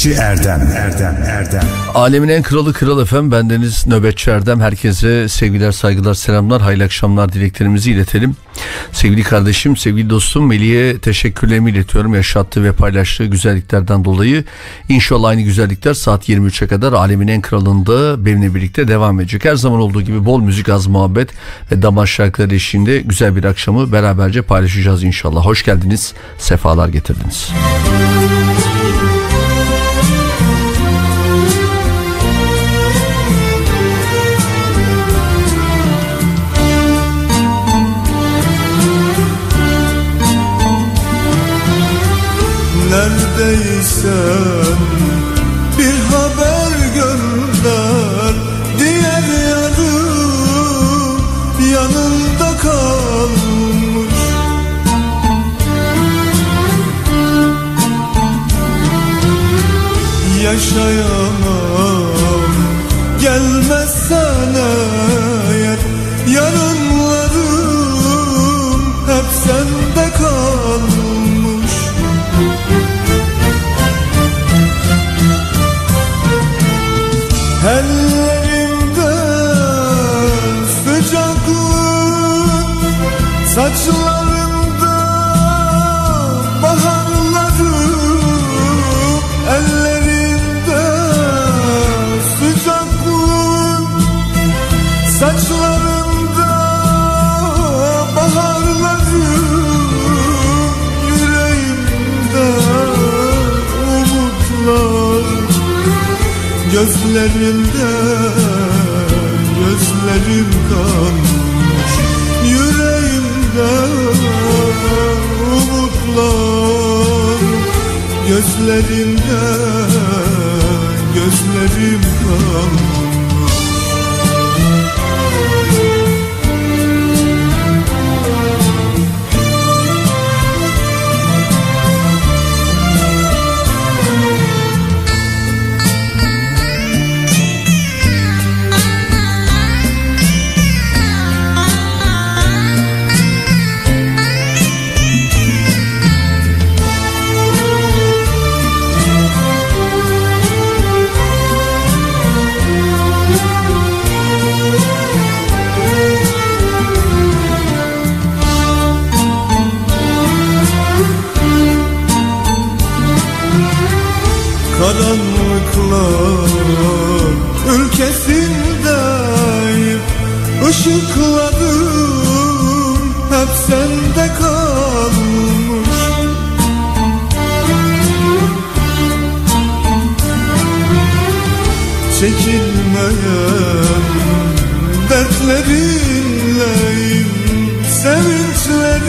Nöbetçi Erdem. Erdem Erdem. Alemin en kralı kral efem bendeniz Nöbetçi Erdem. Herkese sevgiler saygılar selamlar hayırlı akşamlar dileklerimizi iletelim. Sevgili kardeşim sevgili dostum Melih'e teşekkürlerimi iletiyorum yaşattığı ve paylaştığı güzelliklerden dolayı. İnşallah aynı güzellikler saat 23'e kadar Alemin en kralında benimle birlikte devam edecek. Her zaman olduğu gibi bol müzik az muhabbet ve damar şarkıları eşliğinde güzel bir akşamı beraberce paylaşacağız inşallah. Hoş geldiniz sefalar getirdiniz. Müzik neredeysen bir haber gönder Diğer yarım yanında kalmış. Yaşayamam Gözlerinde gözlerim kalmış Yüreğimde. Umutlar Gözlerinde gözlerim kalmış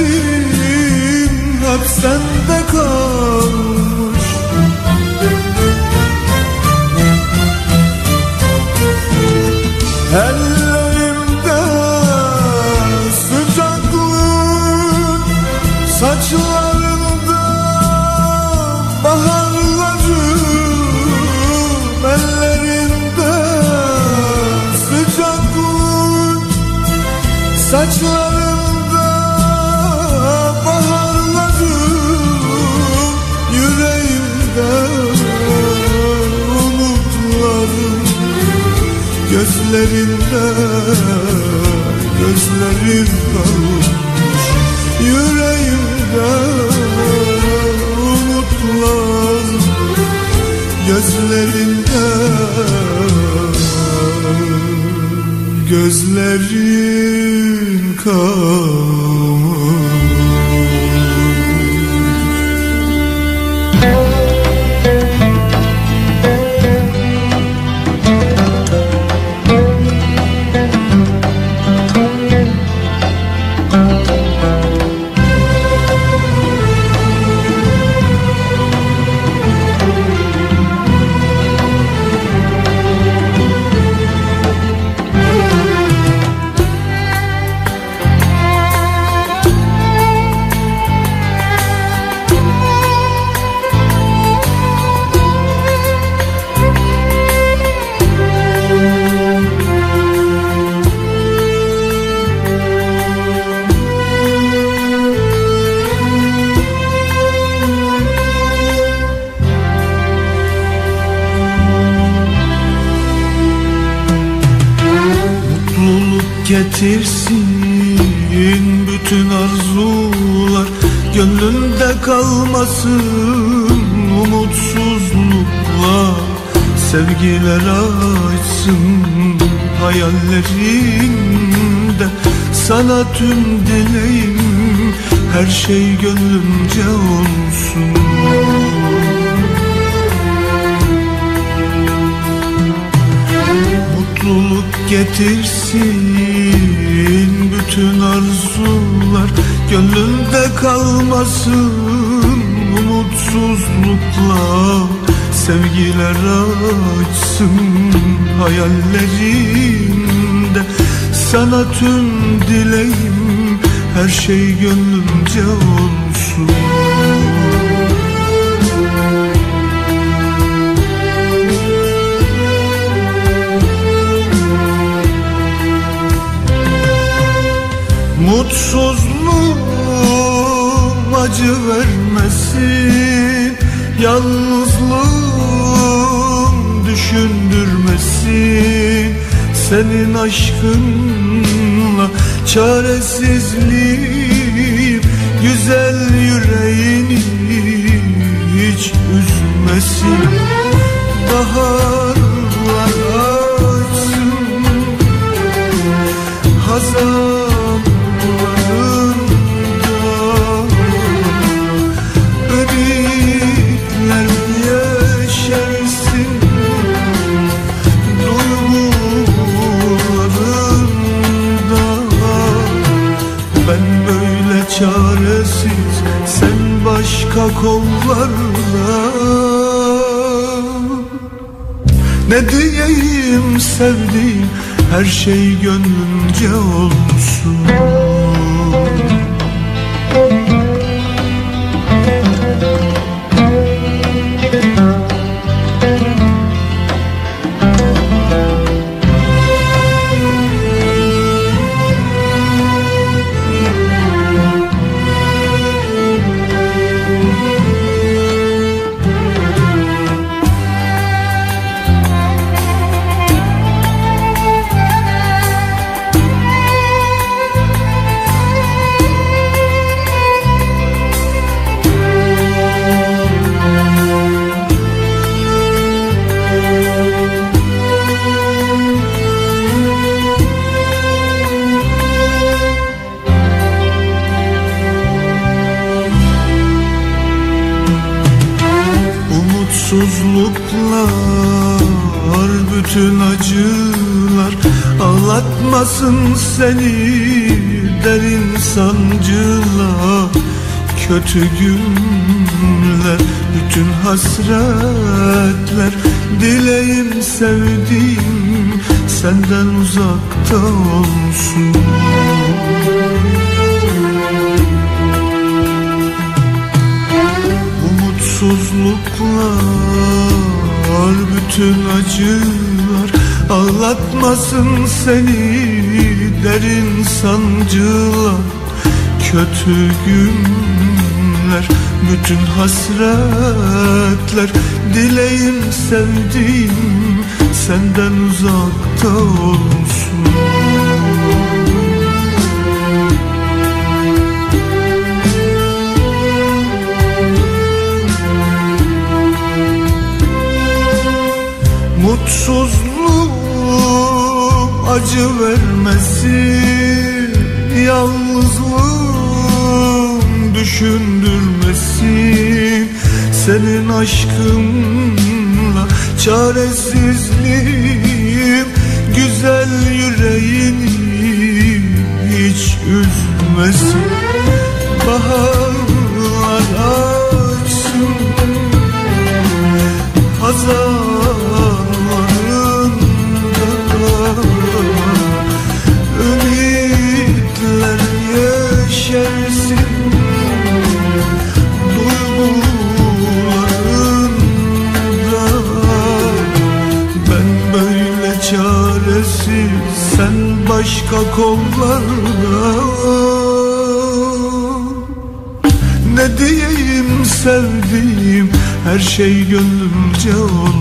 Sevinçlerim hep sende kalmış. Ellerimde sıcaklık Saçlarında baharlarım Ellerinde sıcaklık Saçlarında Gözlerinde gözlerim kalmış. Yüreğimde umutlar Gözlerinde gözlerin kalmış Sevgiler açsın hayallerinde. Sana tüm dileğim her şey gönlümce olsun. Mutluluk getirsin bütün arzular. Gönlünde kalmasın umutsuzluklar Sevgiler açsın hayallerinde. Sana tüm dileğim her şey gönlümce olsun. Mutsuzluğum acı vermesin. Yalnızlığım düşündürmesin Senin aşkınla çaresizliğim Güzel yüreğini hiç üzmesin. Baharlar açsın hazanlarında başka ne diyeyim sevdiğim her şey gönlünce olsun seni derin sancılar Kötü günler, bütün hasretler. Dileğim sevdiğim senden uzakta olsun. Umutsuzluklar, bütün acılar. Ağlatmasın seni derin sancılar Kötü günler, bütün hasretler. Dileğim sevdiğim senden uzakta olsun acı vermesin Yalnızlığım düşündürmesin Senin aşkınla çaresizliğim Güzel yüreğini hiç üzmesin. Baharlar açsın hazanlarında başka kollarda ne diyeyim sevdiğim her şey gönlümce olsun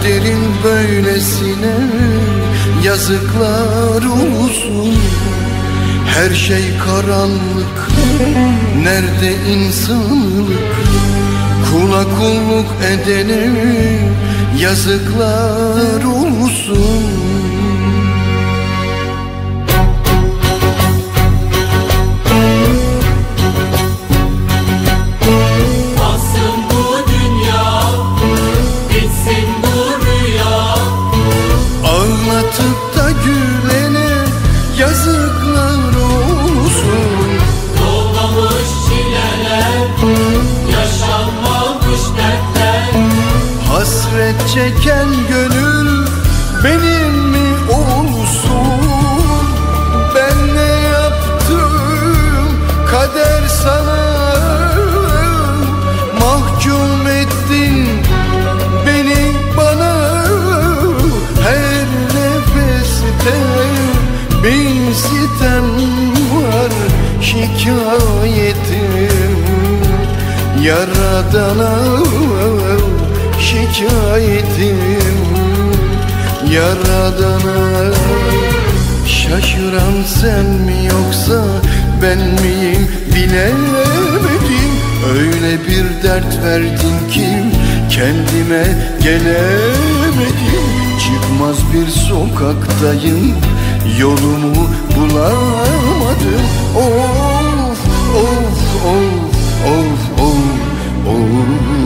Kaderin böylesine yazıklar olsun. Her şey karanlık, nerede insanlık? Kula kulluk edene yazıklar olsun Yaradana şikayetim Yaradana Şaşıran sen mi yoksa ben miyim bilemedim. Öyle bir dert verdin ki kendime gelemedim. Çıkmaz bir sokaktayım yolumu bulamadım. Of of of of of of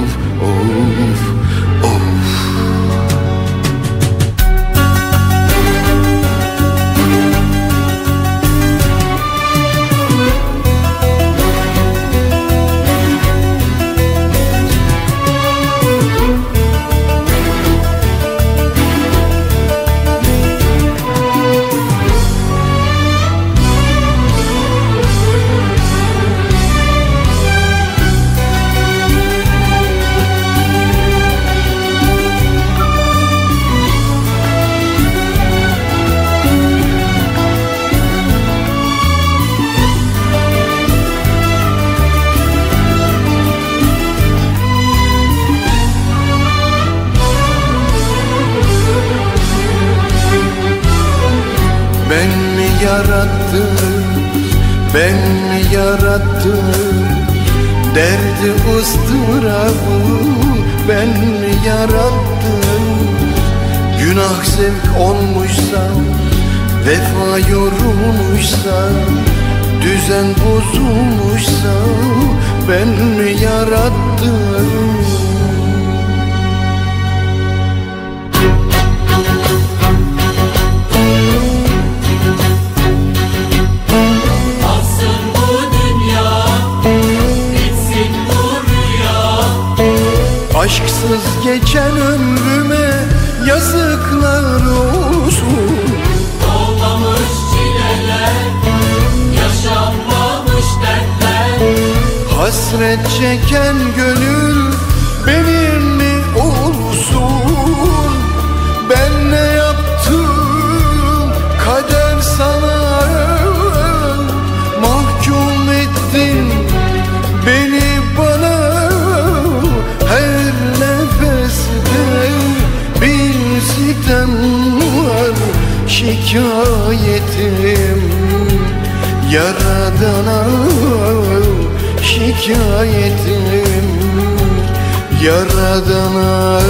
Derdi ıstırabı ben mi yarattım? Günah zevk olmuşsa, vefa yorulmuşsa Düzen bozulmuşsa ben mi yarattım Hasret çeken gönül benim mi olsun? Ben ne yaptım? Kader sana Mahkum ettin beni bana. Her nefeste bir sitem var. Şikayetim Yaradana şikayetim Yaradana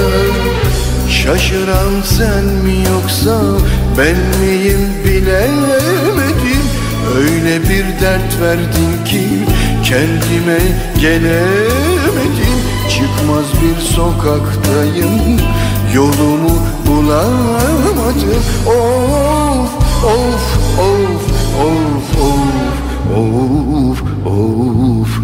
Şaşıran sen mi yoksa ben miyim bilemedim. Öyle bir dert verdin ki kendime gelemedim. Çıkmaz bir sokaktayım yolumu bulamadım. Of of of of of of of.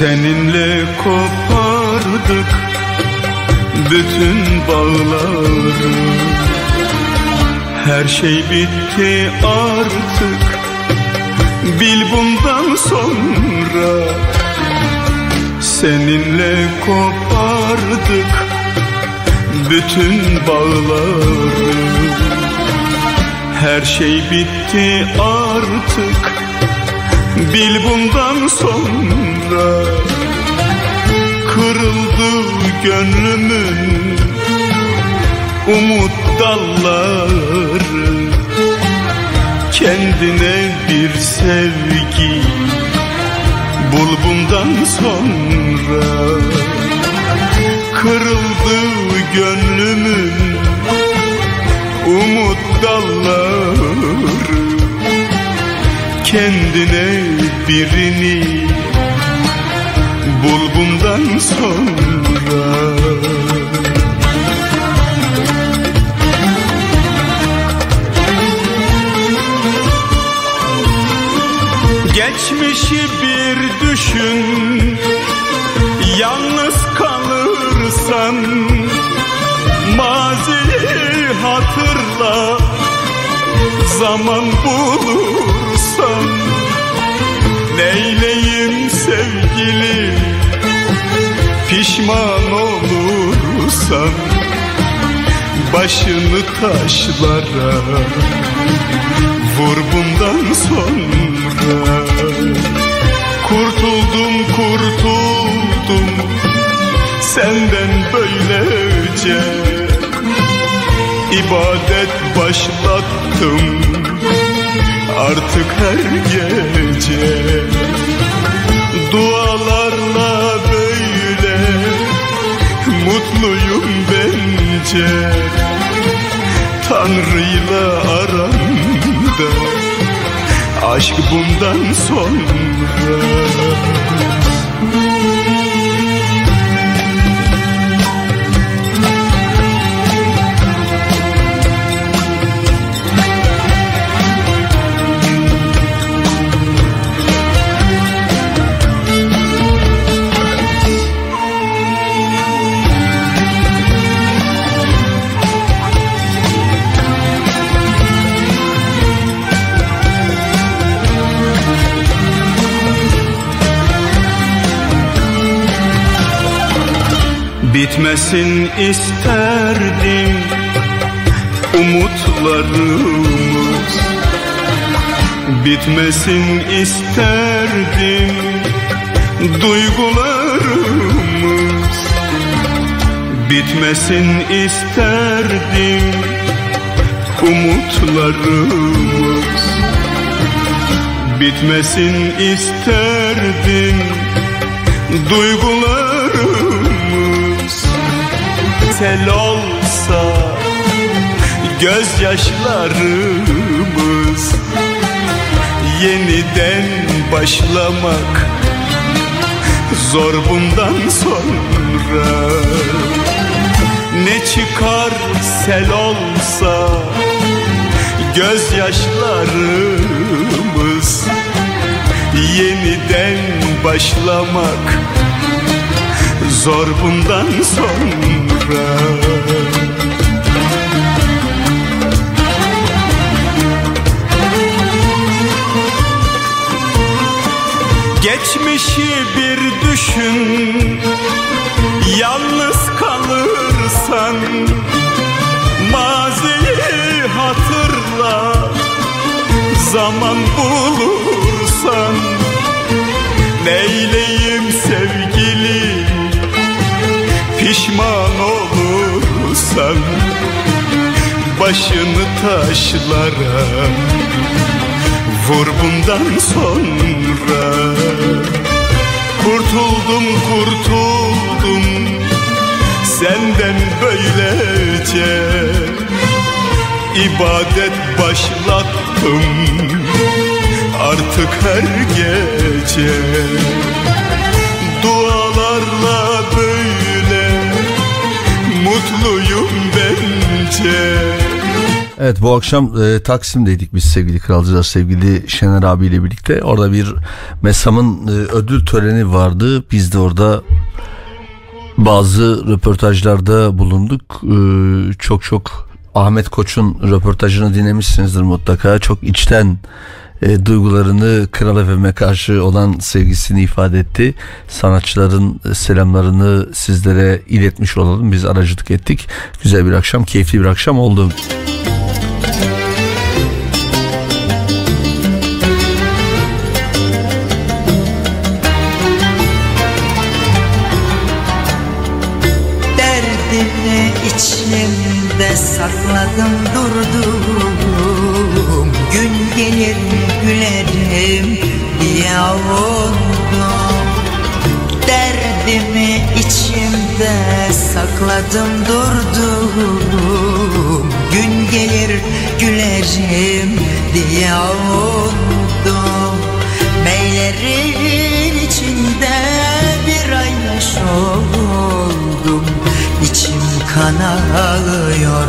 Seninle kopardık bütün bağları. Her şey bitti artık. Bil bundan sonra Seninle kopardık bütün bağları. Her şey bitti artık. Bil bundan sonra Kırıldı gönlümün Umut dalları. Kendine bir sevgi Bul bundan sonra. Kırıldı gönlümün Umut dalları. Kendine birini bul bundan sonra. Geçmişi bir düşün Yalnız kalırsan. Maziyi hatırla Zaman bulursan. Neyleyim sevgili Pişman olursan Başını taşlara Vur bundan sonra. Kurtuldum kurtuldum Senden böylece. İbadet başlattım Artık her gece. Dualarla Mutluyum bence. Tanrı'yla aramda Aşk bundan sonra Bitmesin isterdim umutlarımız. Bitmesin isterdim duygularımız. Bitmesin isterdim umutlarımız. Bitmesin isterdim Duygularımız Sel olsa Gözyaşlarımız Yeniden başlamak Zor bundan sonra. Ne çıkar sel olsa Gözyaşlarımız Yeniden başlamak Zor bundan sonra Geçmişi bir düşün Yalnız kalırsan Maziyi hatırla Zaman bulursan Neyleyim sevgili Pişman olursan Başını taşlara Vur bundan sonra. Kurtuldum kurtuldum Senden böylece. İbadet başlattım Artık her gece Mutluyum bence Evet bu akşam e, Taksim'deydik biz sevgili kralcılar sevgili Şener abiyle birlikte. Orada bir MESAM'ın e, ödül töreni vardı. Biz de orada bazı röportajlarda bulunduk. E, çok çok Ahmet Koç'un röportajını dinlemişsinizdir mutlaka. Çok içten e, duygularını Kral FM'e karşı olan sevgisini ifade etti. Sanatçıların e, selamlarını sizlere iletmiş olalım. Biz aracılık ettik. Güzel bir akşam, keyifli bir akşam oldu. Derdimi içimde sakladım durdum Gün gelir diye avundum Derdimi içimde sakladım durdum Gün gelir gülerim diye avundum. Meylerin içinde bir ay yaş oldum. İçim kan ağlıyor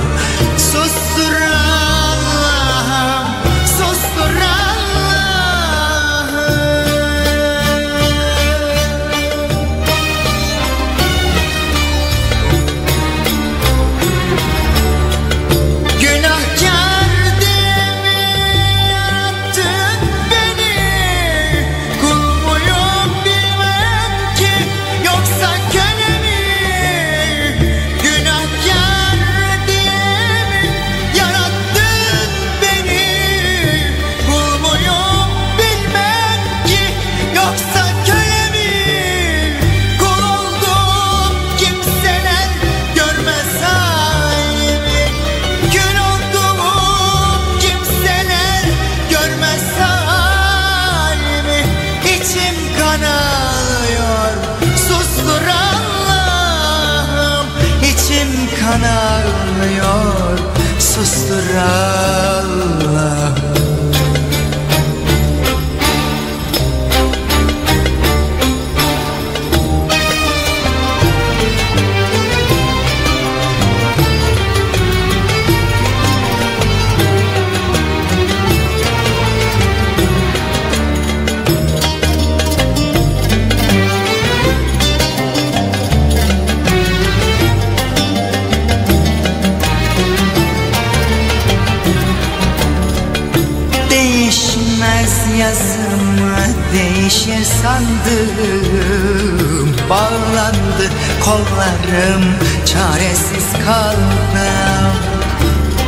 sandım Bağlandı kollarım çaresiz kaldım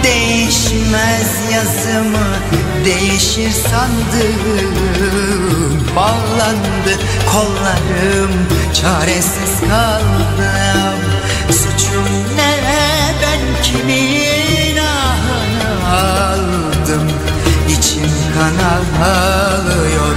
Değişmez yazımı değişir sandım Bağlandı kollarım çaresiz kaldım Suçum ne ben kimin aldım? İçim kan ağlıyor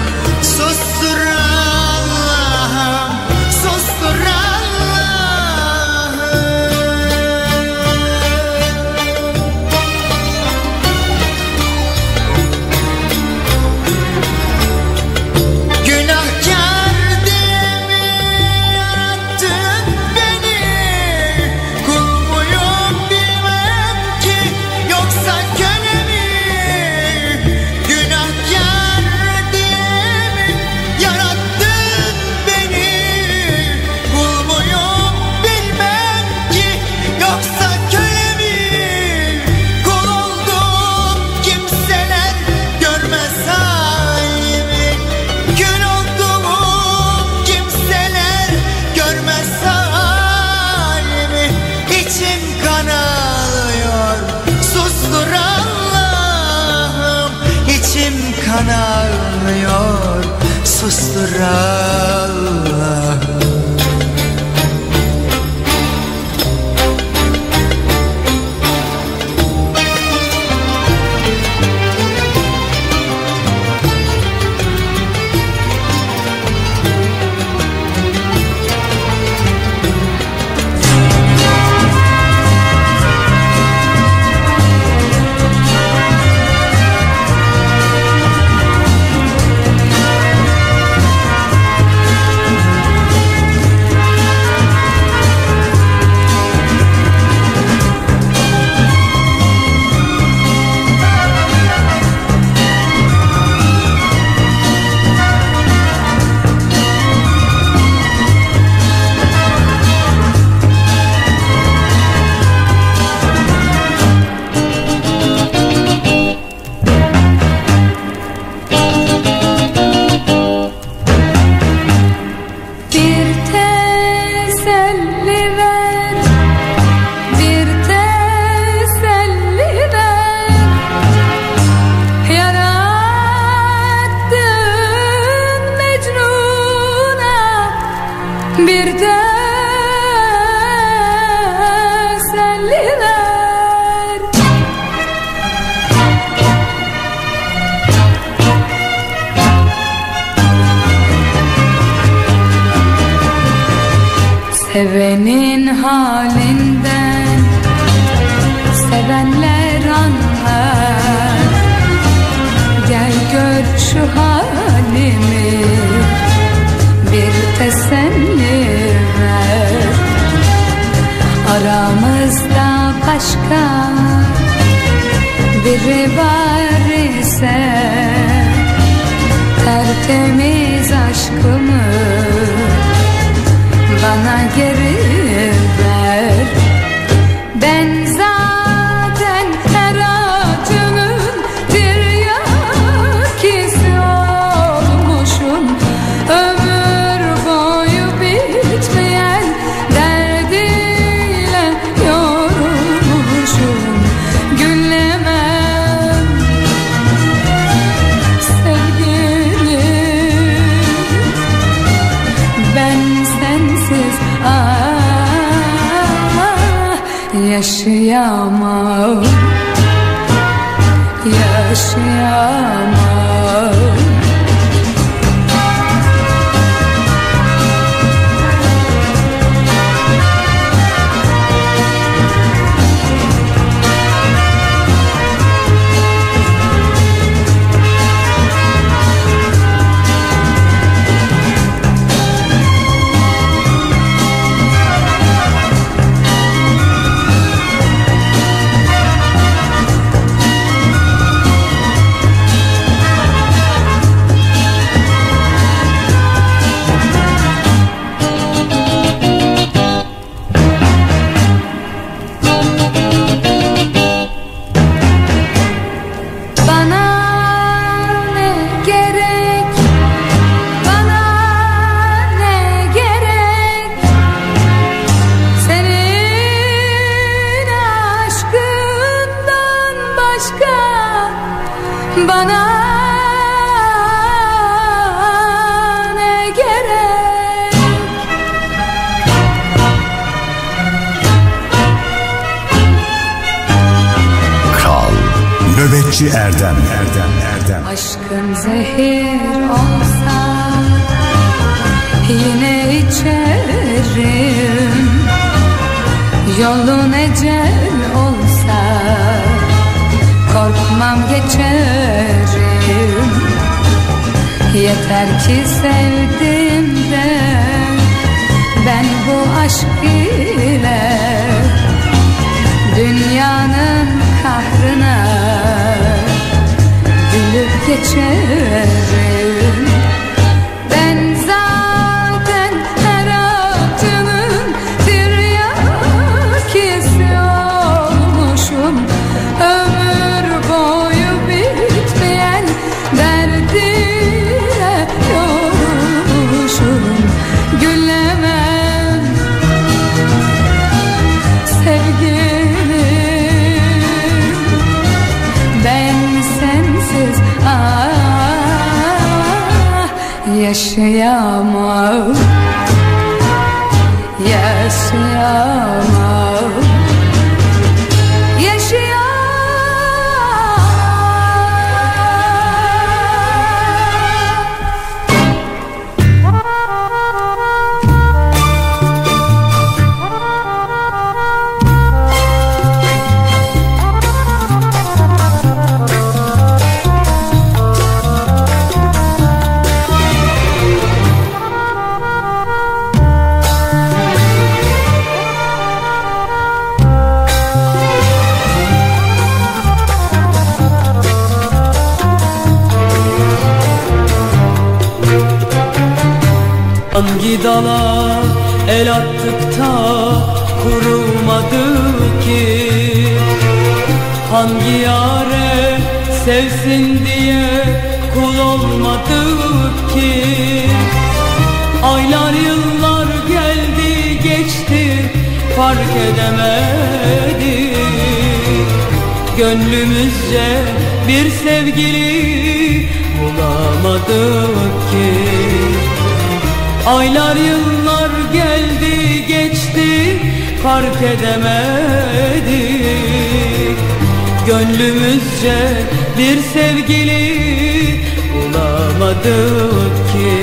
bulamadık ki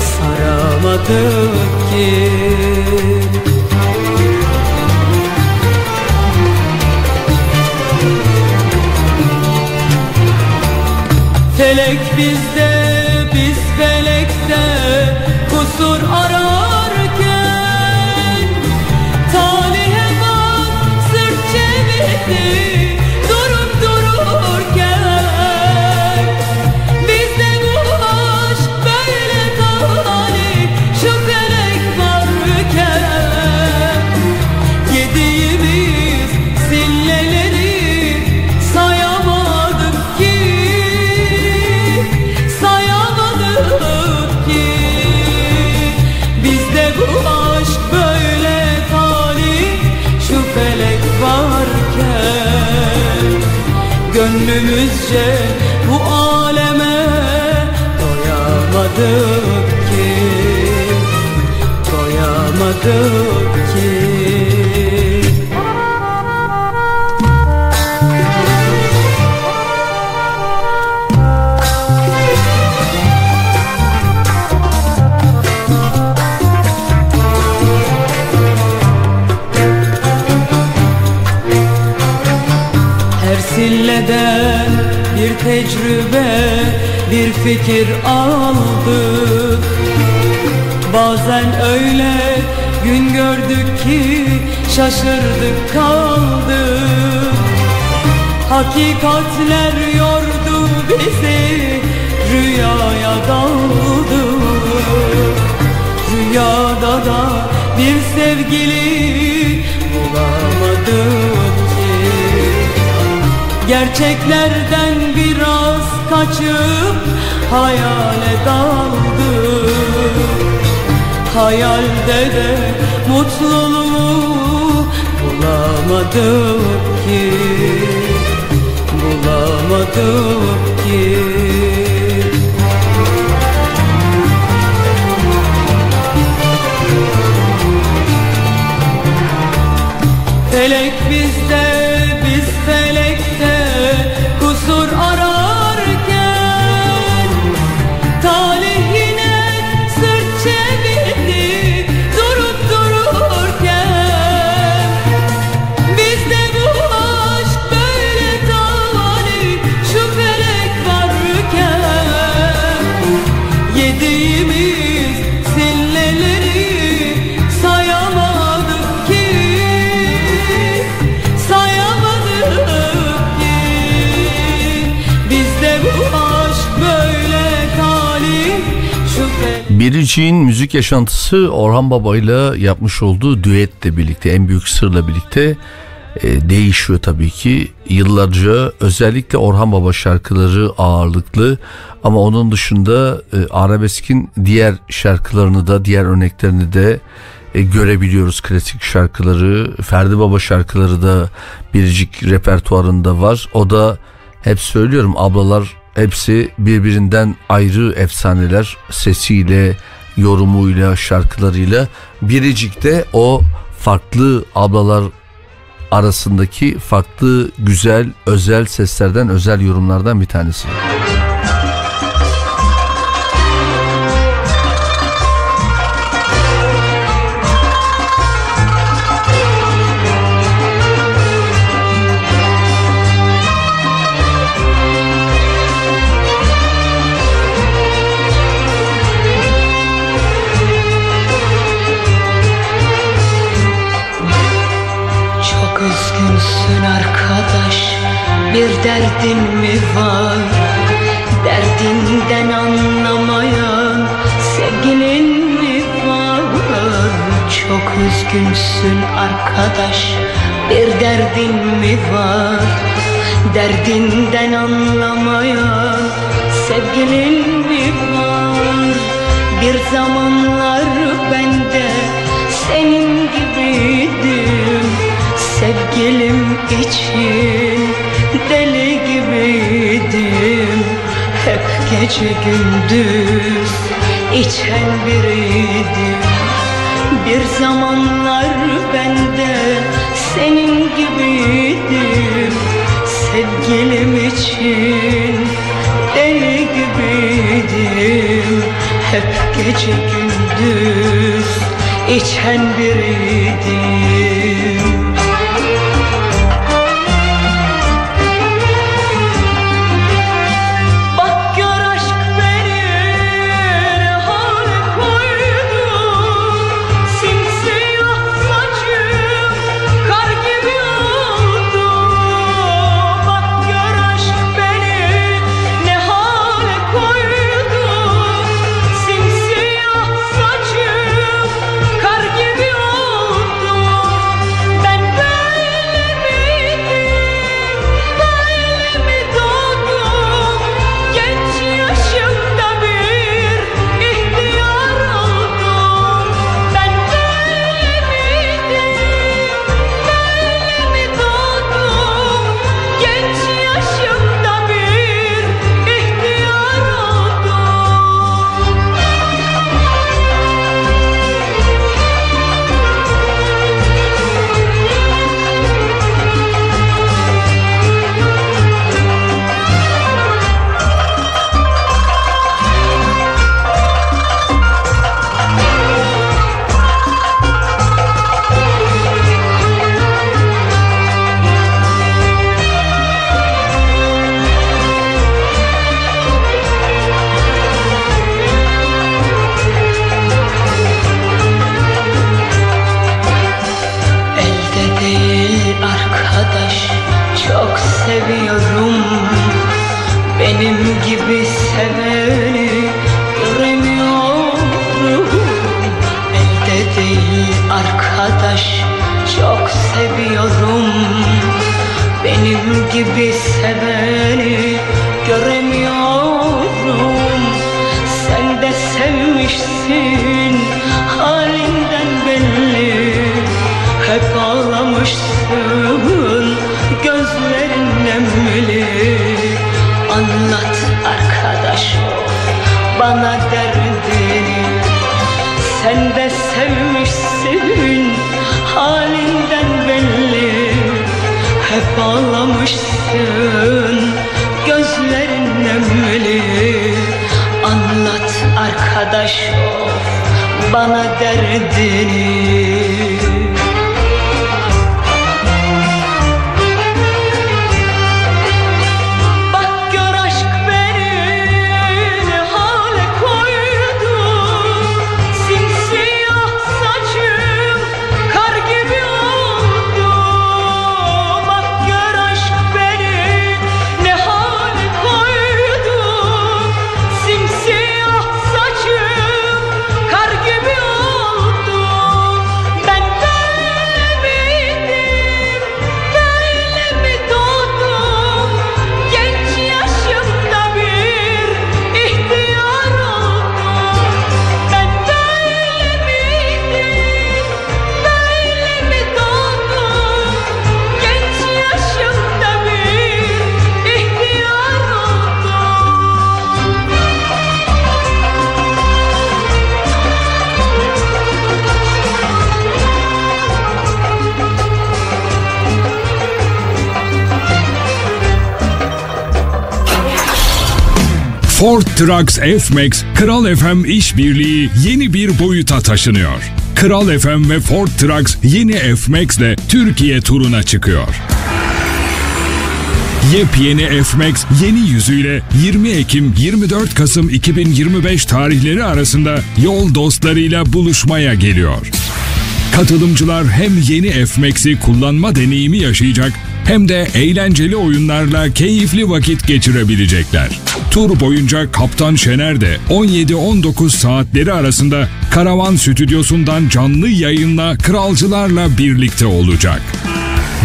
Saramadık ki Gönlümüzce bu aleme doyamadık ki. Doyamadık tecrübe, bir fikir aldık Bazen öyle gün gördük ki şaşırdık kaldık. Hakikatler yordu bizi, rüyaya daldık Rüyada da bir sevgili bulamadık ki. Gerçeklerden biraz kaçıp hayale daldık Hayalde de mutluluğu bulamadık ki. Bulamadık ki. Felek bizde, Biricik'in müzik yaşantısı Orhan Baba ile yapmış olduğu düetle birlikte en büyük sırla birlikte e, değişiyor tabii ki. Yıllarca özellikle Orhan Baba şarkıları ağırlıklı ama onun dışında e, arabeskin diğer şarkılarını da diğer örneklerini de e, görebiliyoruz klasik şarkıları. Ferdi Baba şarkıları da Biricik repertuarında var. O da hep söylüyorum ablalar Hepsi birbirinden ayrı efsaneler sesiyle, yorumuyla, şarkılarıyla. Biricik'te o farklı ablalar arasındaki farklı güzel, özel seslerden, özel yorumlardan bir tanesi. Müzik var. Derdinden anlamayan sevgilin mi var. Bir zamanlar ben de senin gibiydim. Sevgilim için deli gibiydim. Hep gece gündüz içen biriydim. Bir zamanlar ben de senin gibiydim sevgilim için deli gibiydim. Hep gece gündüz içen biriydim. arkadaş ol. Bana derdini Ford Trucks F-Max Kral FM işbirliği yeni bir boyuta taşınıyor. Kral FM ve Ford Trucks yeni F-Max ile Türkiye turuna çıkıyor. Yepyeni F-Max yeni yüzüyle 20 Ekim 24 Kasım 2025 tarihleri arasında yol dostlarıyla buluşmaya geliyor. Katılımcılar hem yeni F-Max'i kullanma deneyimi yaşayacak hem de eğlenceli oyunlarla keyifli vakit geçirebilecekler. Tur boyunca Kaptan Şener de 17-19 saatleri arasında Karavan Stüdyosu'ndan canlı yayınla kralcılarla birlikte olacak.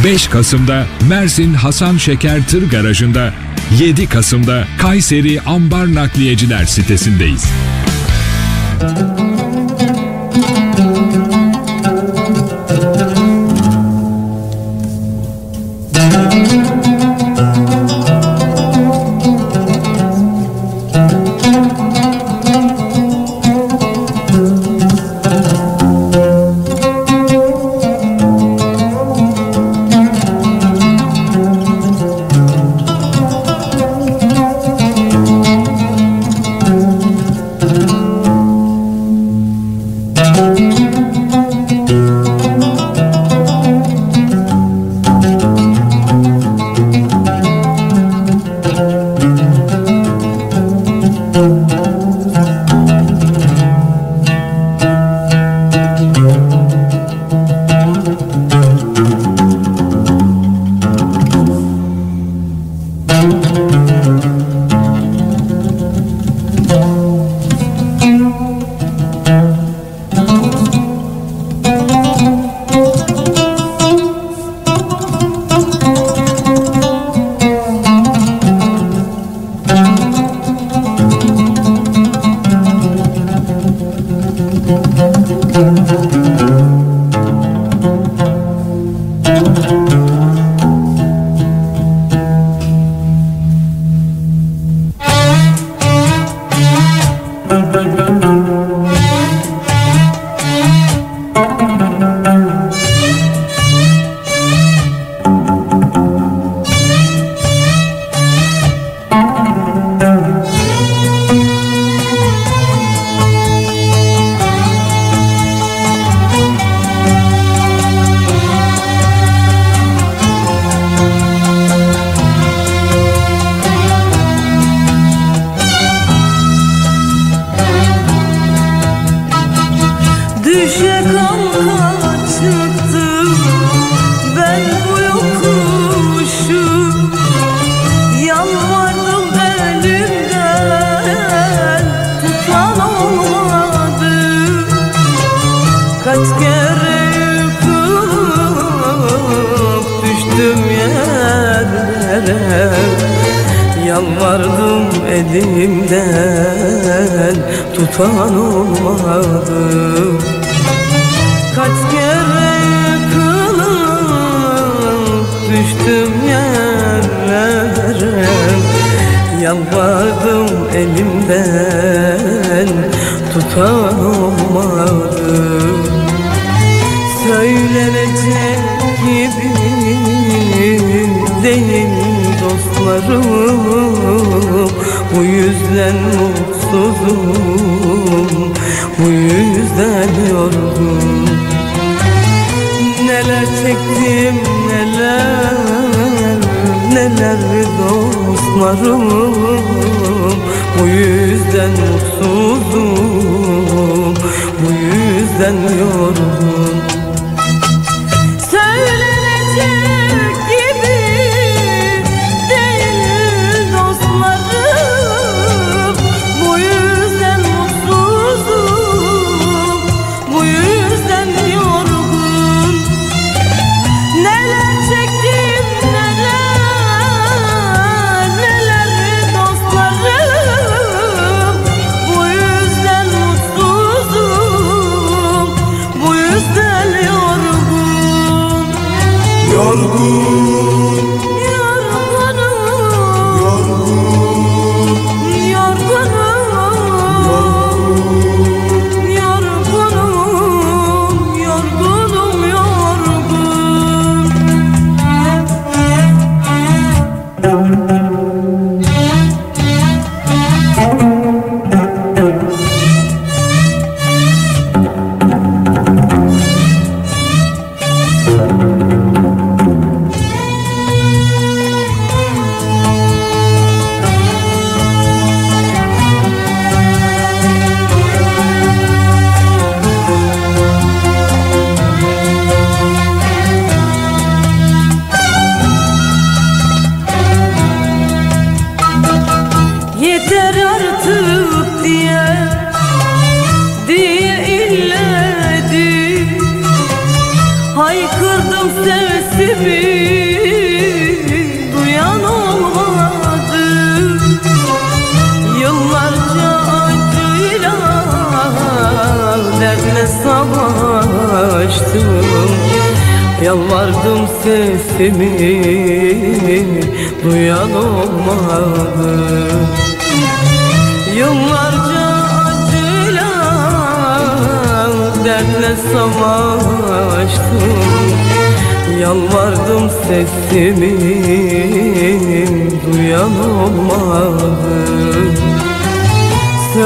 5 Kasım'da Mersin Hasan Şeker Tır Garajı'nda, 7 Kasım'da Kayseri Ambar Nakliyeciler sitesindeyiz. Düşe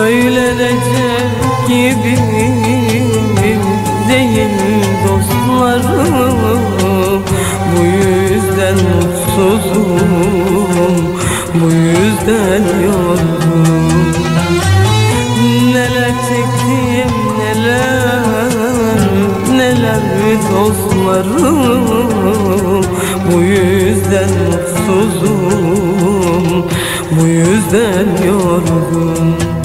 söylenecek gibi değil dostlarım. Bu yüzden mutsuzum, bu yüzden yorgunum Neler çektim neler, neler dostlarım. Bu yüzden mutsuzum, bu yüzden yorgunum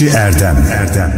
Nöbetçi Erdem Erdem.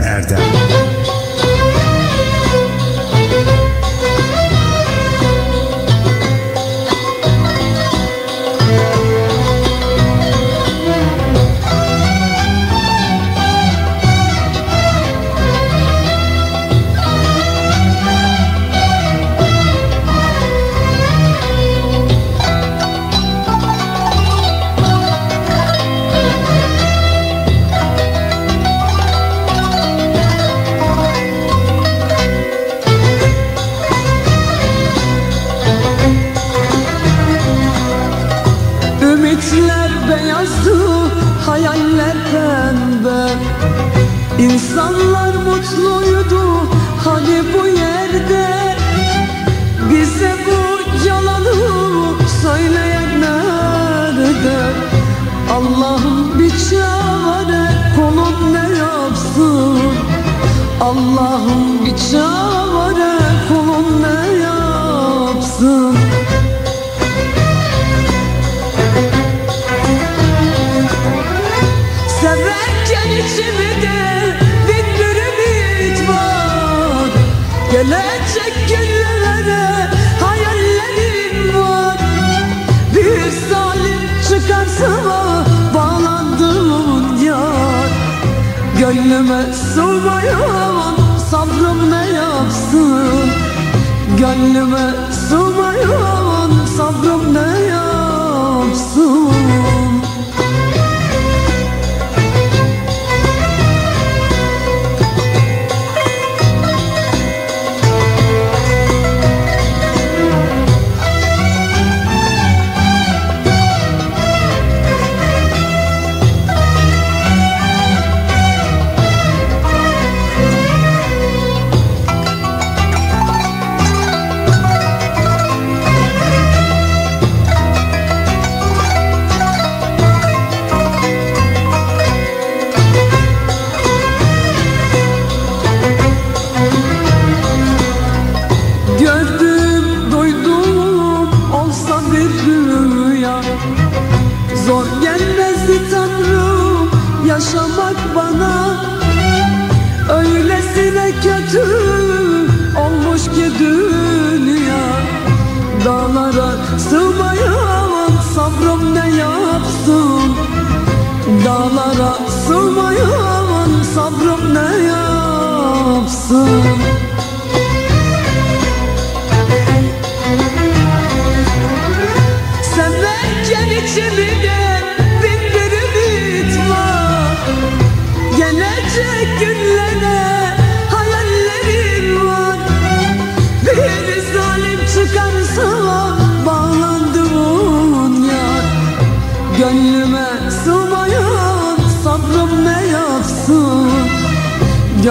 Gönlüme sığmayan sabrım ne?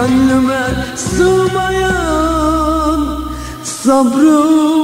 Gönlüme sığmayan sabrım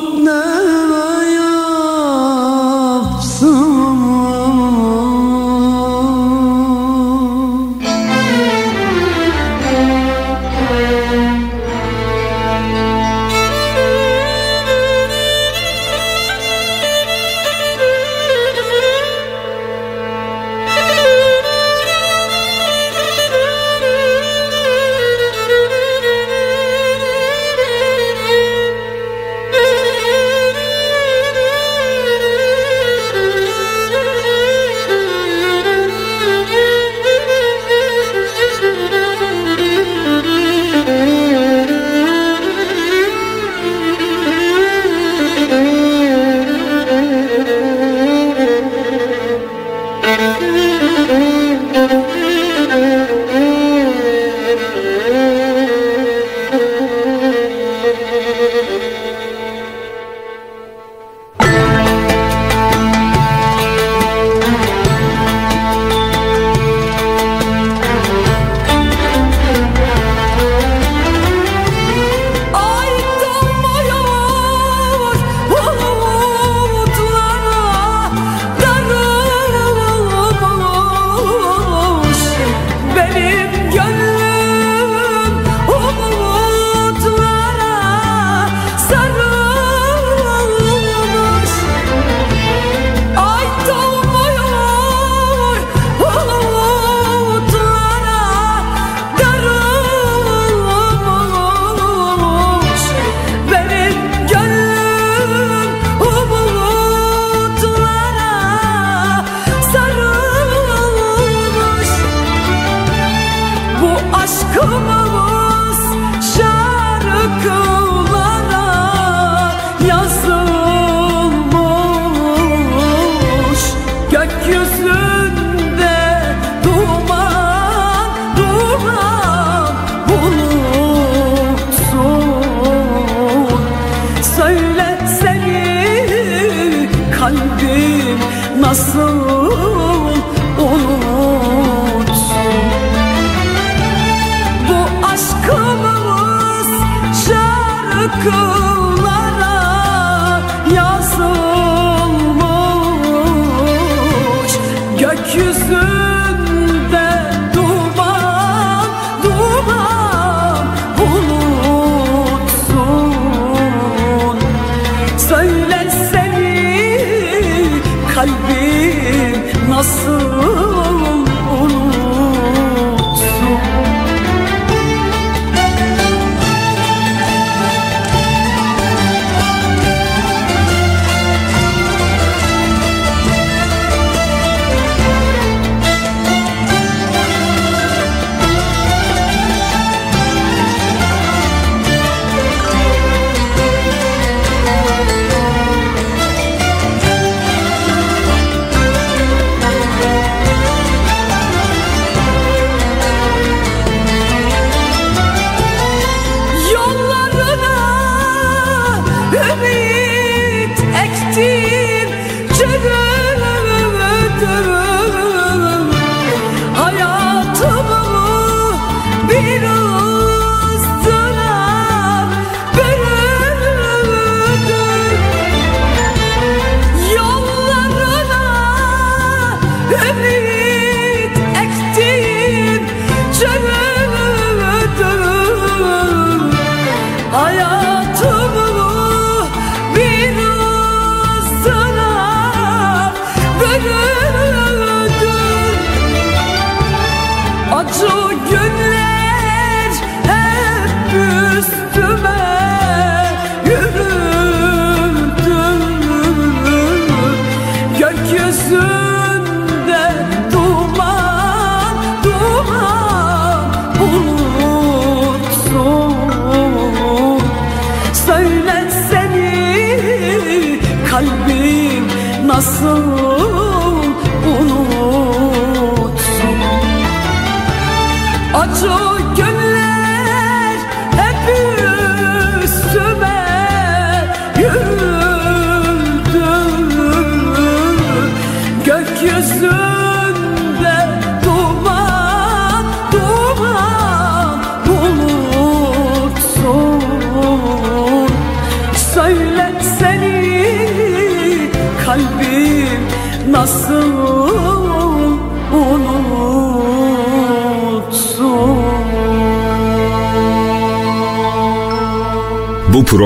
nasıl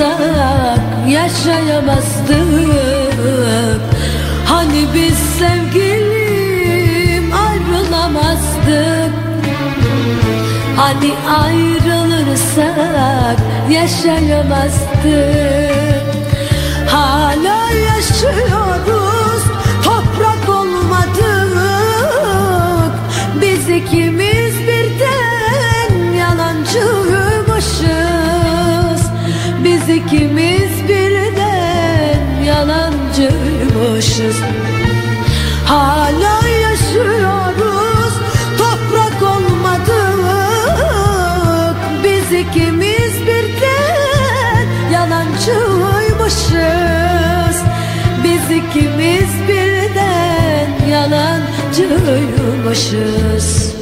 yaşasak yaşayamazdık. Hani biz sevgilim ayrılamazdık. Hani ayrılırsak yaşayamazdık. Hala yaşıyoruz Toprak olmadık. Biz ikimiz birden Yalancıymışız Biz ikimiz birden Yalancıymışız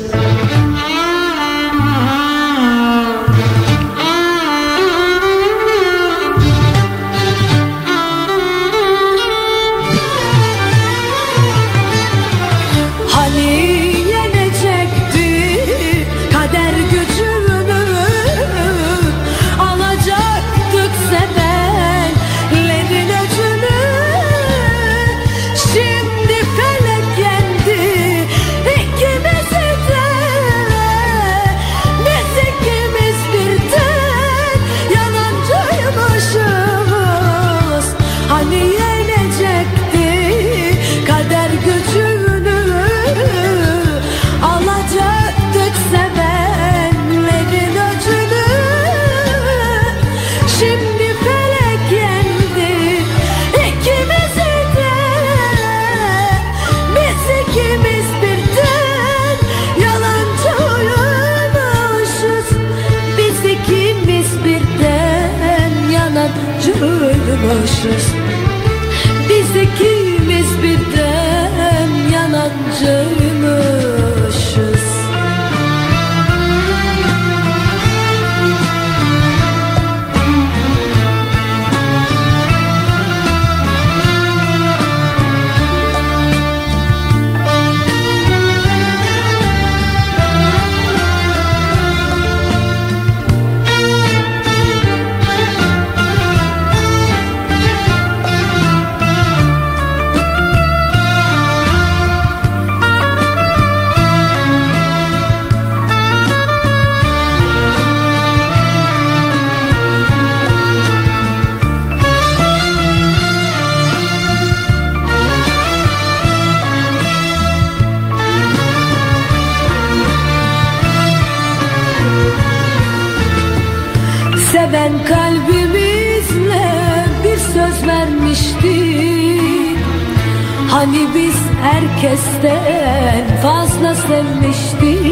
herkesten fazla sevmiştik.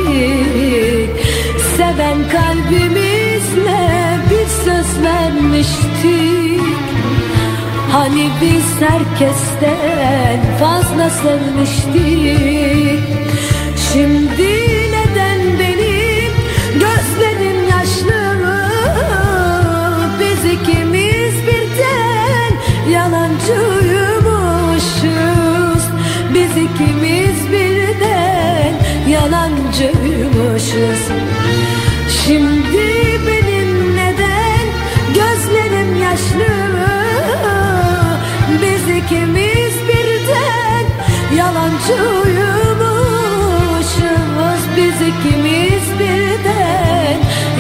Seven kalbimizle bir söz vermiştik. Hani biz herkesten fazla sevmiştik. Şimdi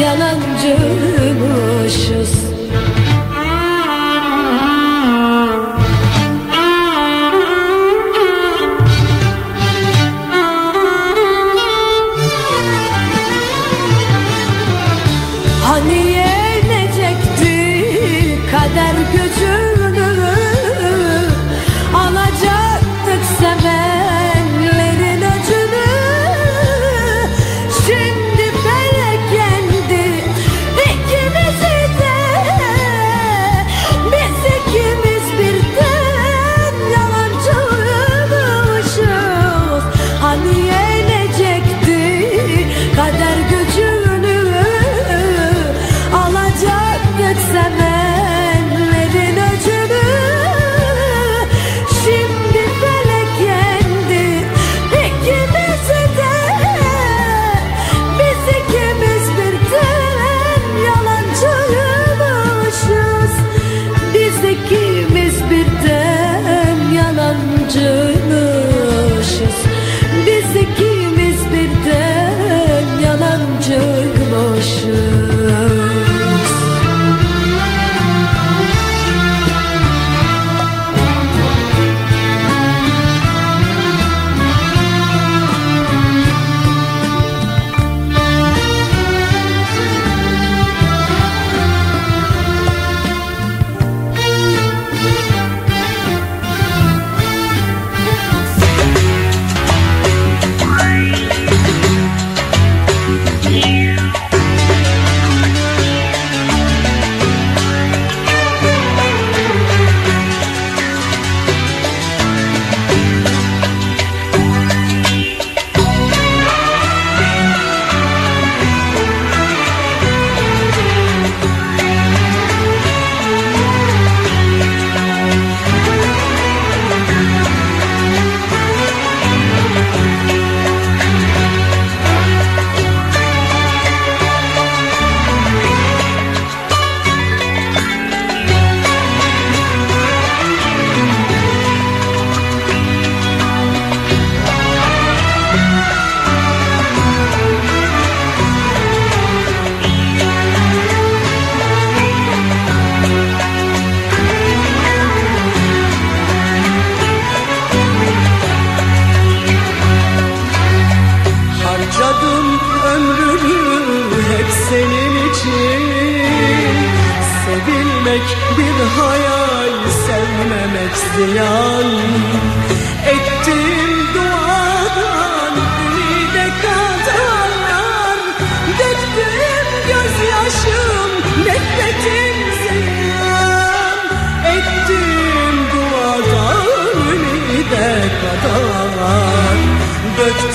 Yalancıymışız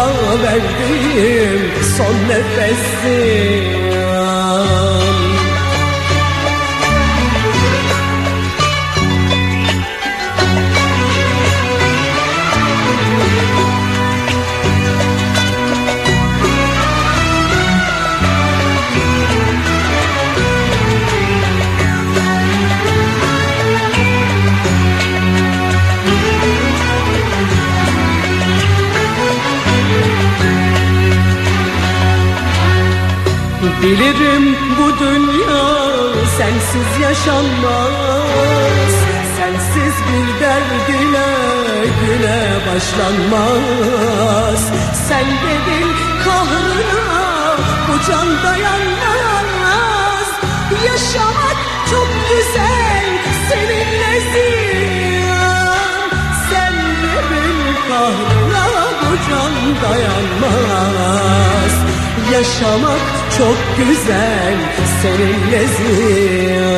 sana verdiğim son nefesim Bilirim bu dünya sensiz yaşanmaz. Sensiz bir derd güne başlanmaz. Sen dedin kahrına bu can dayanmaz. Yaşamak çok güzel seninle ziyan. Sen dedin kahrına bu can dayanmaz. Yaşamak çok güzel. Seninle ziyan.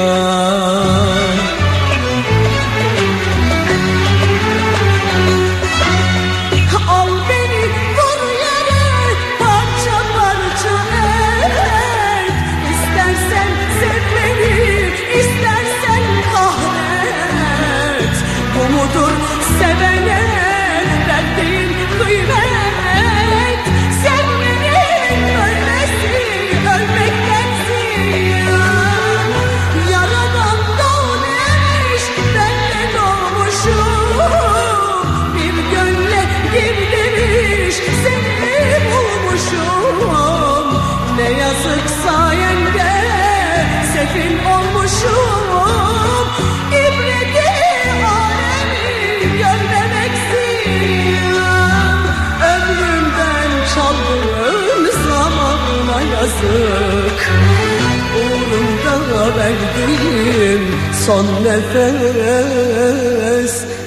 verdiğim son nefes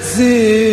zil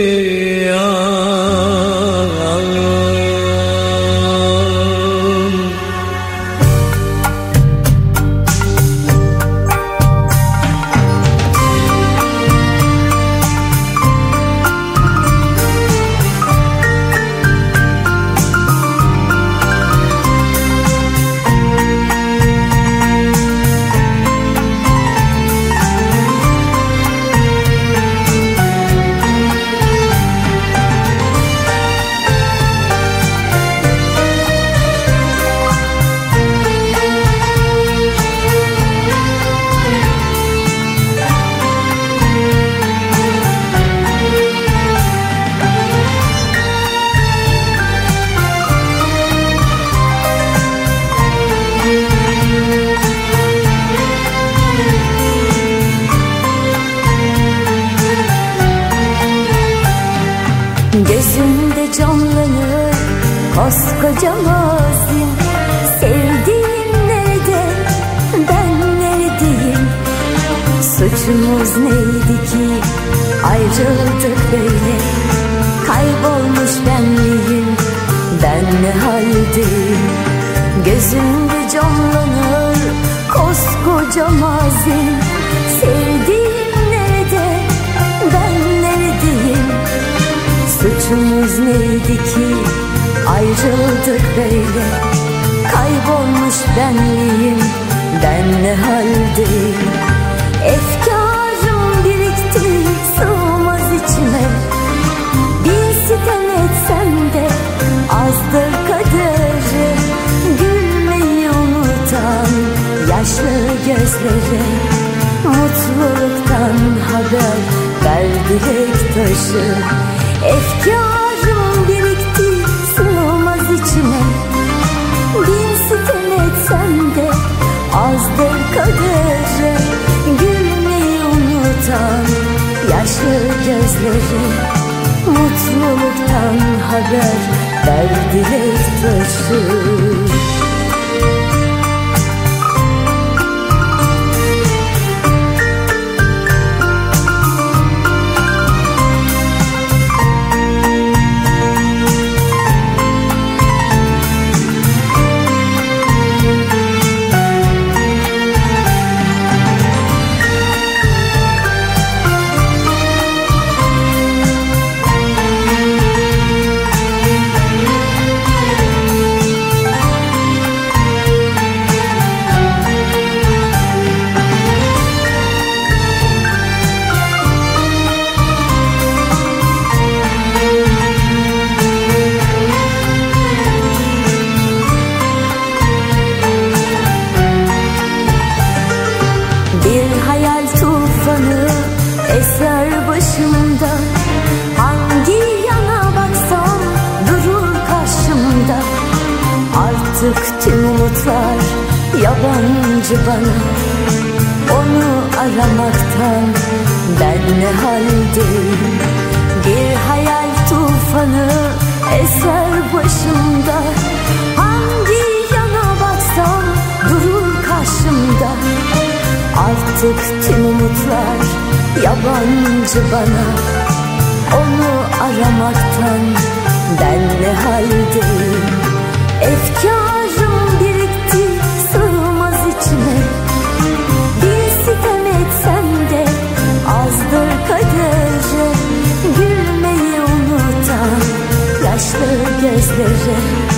gözlere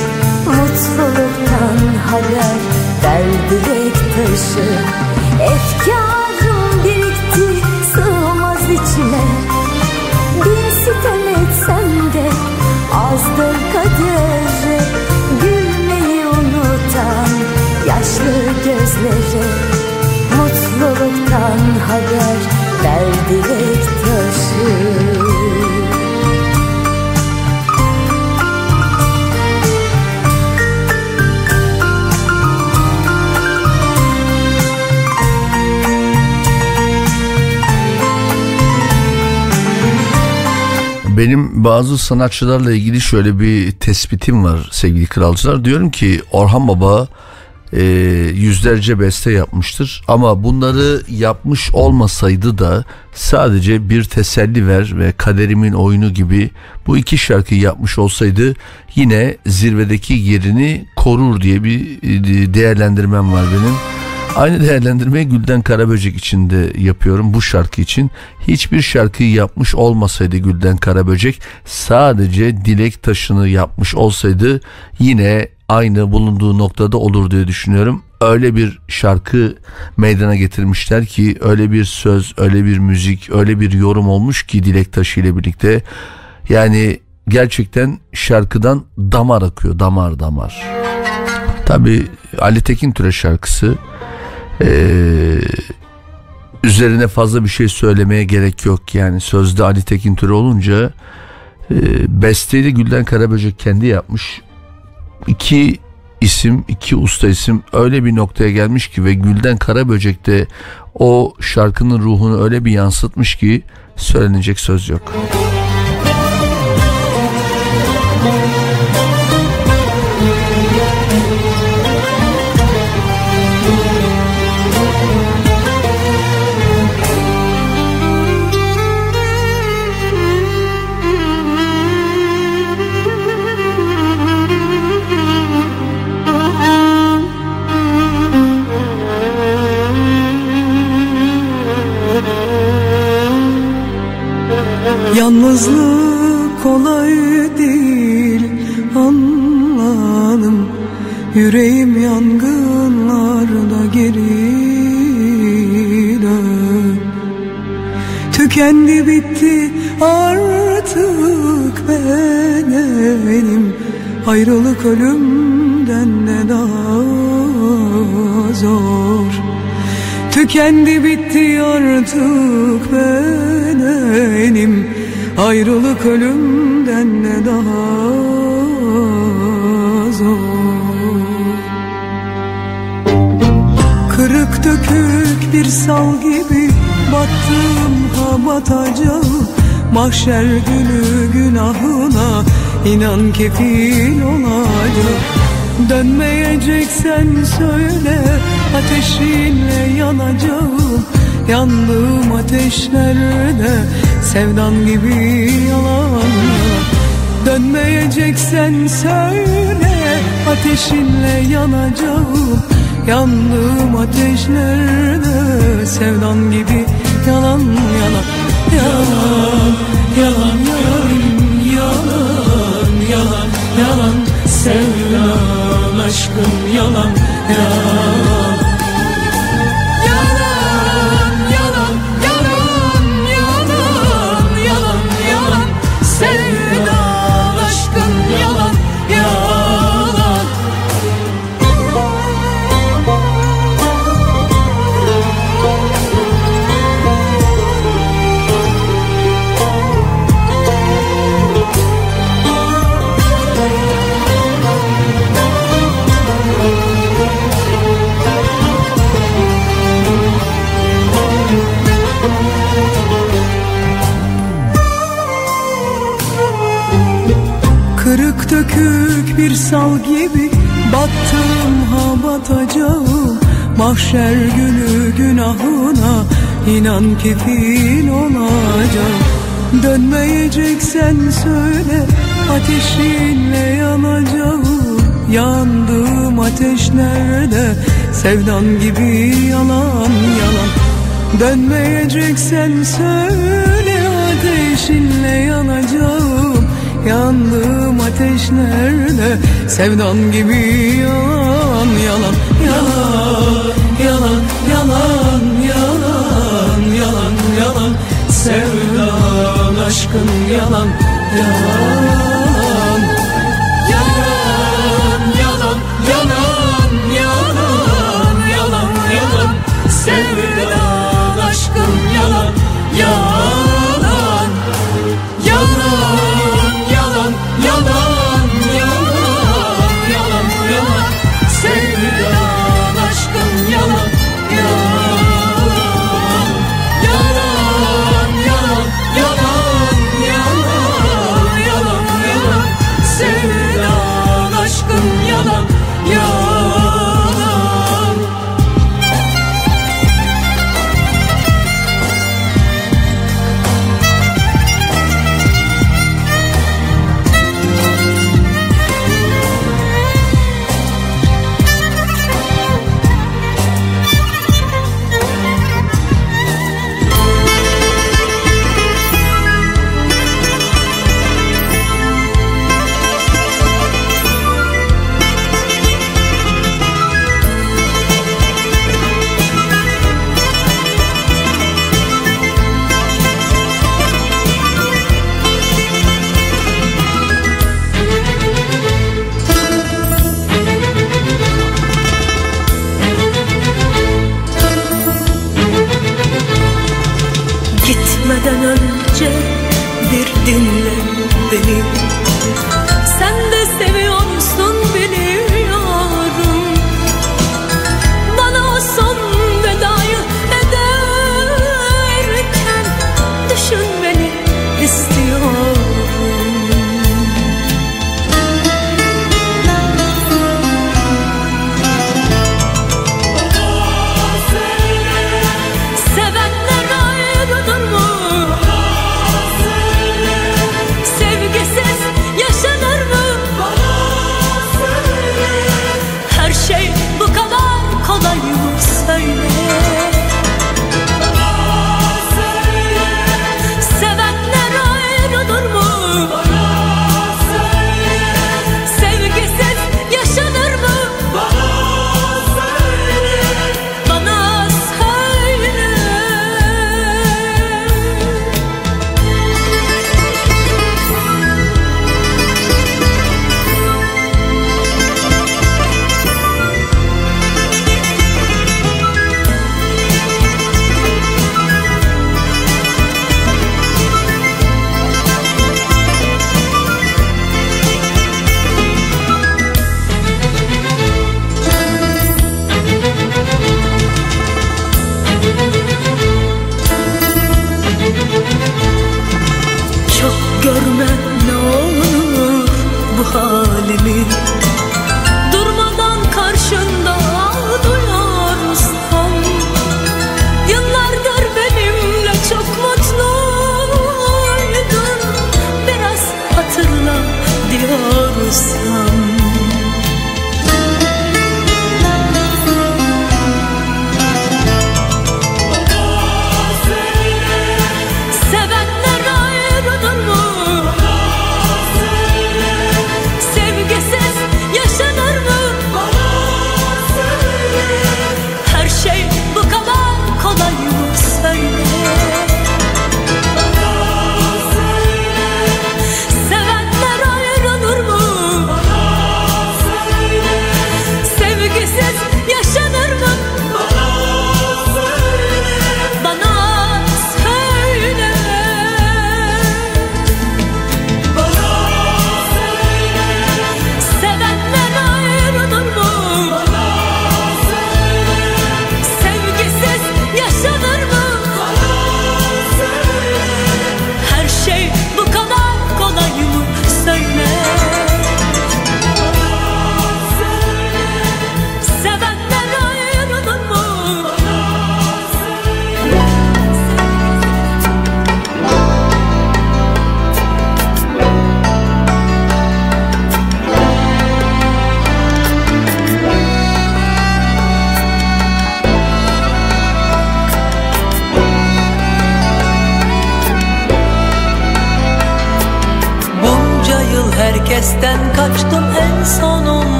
Mutluluktan haber ver dilek taşı. Efkarım birikti sığmaz içime. Bir sitem etsem de azdır kadere Gülmeyi unutan yaşlı gözlere Mutluluktan haber ver dilek taşı Benim bazı sanatçılarla ilgili şöyle bir tespitim var sevgili kralcılar. Diyorum ki Orhan Baba e, yüzlerce beste yapmıştır ama bunları yapmış olmasaydı da sadece bir teselli ver ve kaderimin oyunu gibi bu iki şarkıyı yapmış olsaydı yine zirvedeki yerini korur diye bir e, değerlendirmem var benim. Aynı değerlendirmeyi Gülden Karaböcek için de yapıyorum bu şarkı için. Hiçbir şarkıyı yapmış olmasaydı Gülden Karaböcek sadece dilek taşını yapmış olsaydı yine aynı bulunduğu noktada olur diye düşünüyorum. Öyle bir şarkı meydana getirmişler ki öyle bir söz, öyle bir müzik, öyle bir yorum olmuş ki dilek taşı ile birlikte. Yani gerçekten şarkıdan damar akıyor, damar damar. Tabi Ali Tekin Türe şarkısı ee, üzerine fazla bir şey söylemeye gerek yok yani sözde Ali Tekin Türe olunca e, besteyi de Gülden Karaböcek kendi yapmış iki isim iki usta isim öyle bir noktaya gelmiş ki ve Gülden Karaböcek de o şarkının ruhunu öyle bir yansıtmış ki söylenecek söz yok. Yalnızlık kolay değil anladım. Yüreğim yangınlarda geri dön. Tükendi bitti artık bedenim. Ayrılık ölümden de daha zor. Tükendi bitti artık bedenim Ayrılık ölümden ne daha zor? Kırık dökük bir sal gibi battım ha batacağım Mahşer günü günahına inan kefil olacak. Dönmeyeceksen söyle ateşinle yanacağım Yandığım ateşlerde sevdan gibi yalan yalan Dönmeyeceksen söyle ateşinle yanacağım. Yandığım ateşlerde sevdan gibi yalan yalan Yalan yalan yalan yalan yalan yalan. Sevdan aşkım yalan yalan Sevdan gibi yalan yalan. Dönmeyeceksen söyle ateşinle yanacağım. Yandığım ateşlerle Sevdan gibi yalan yalan. Yalan yalan yalan yalan yalan. Yalan Sevdan aşkın yalan yalan.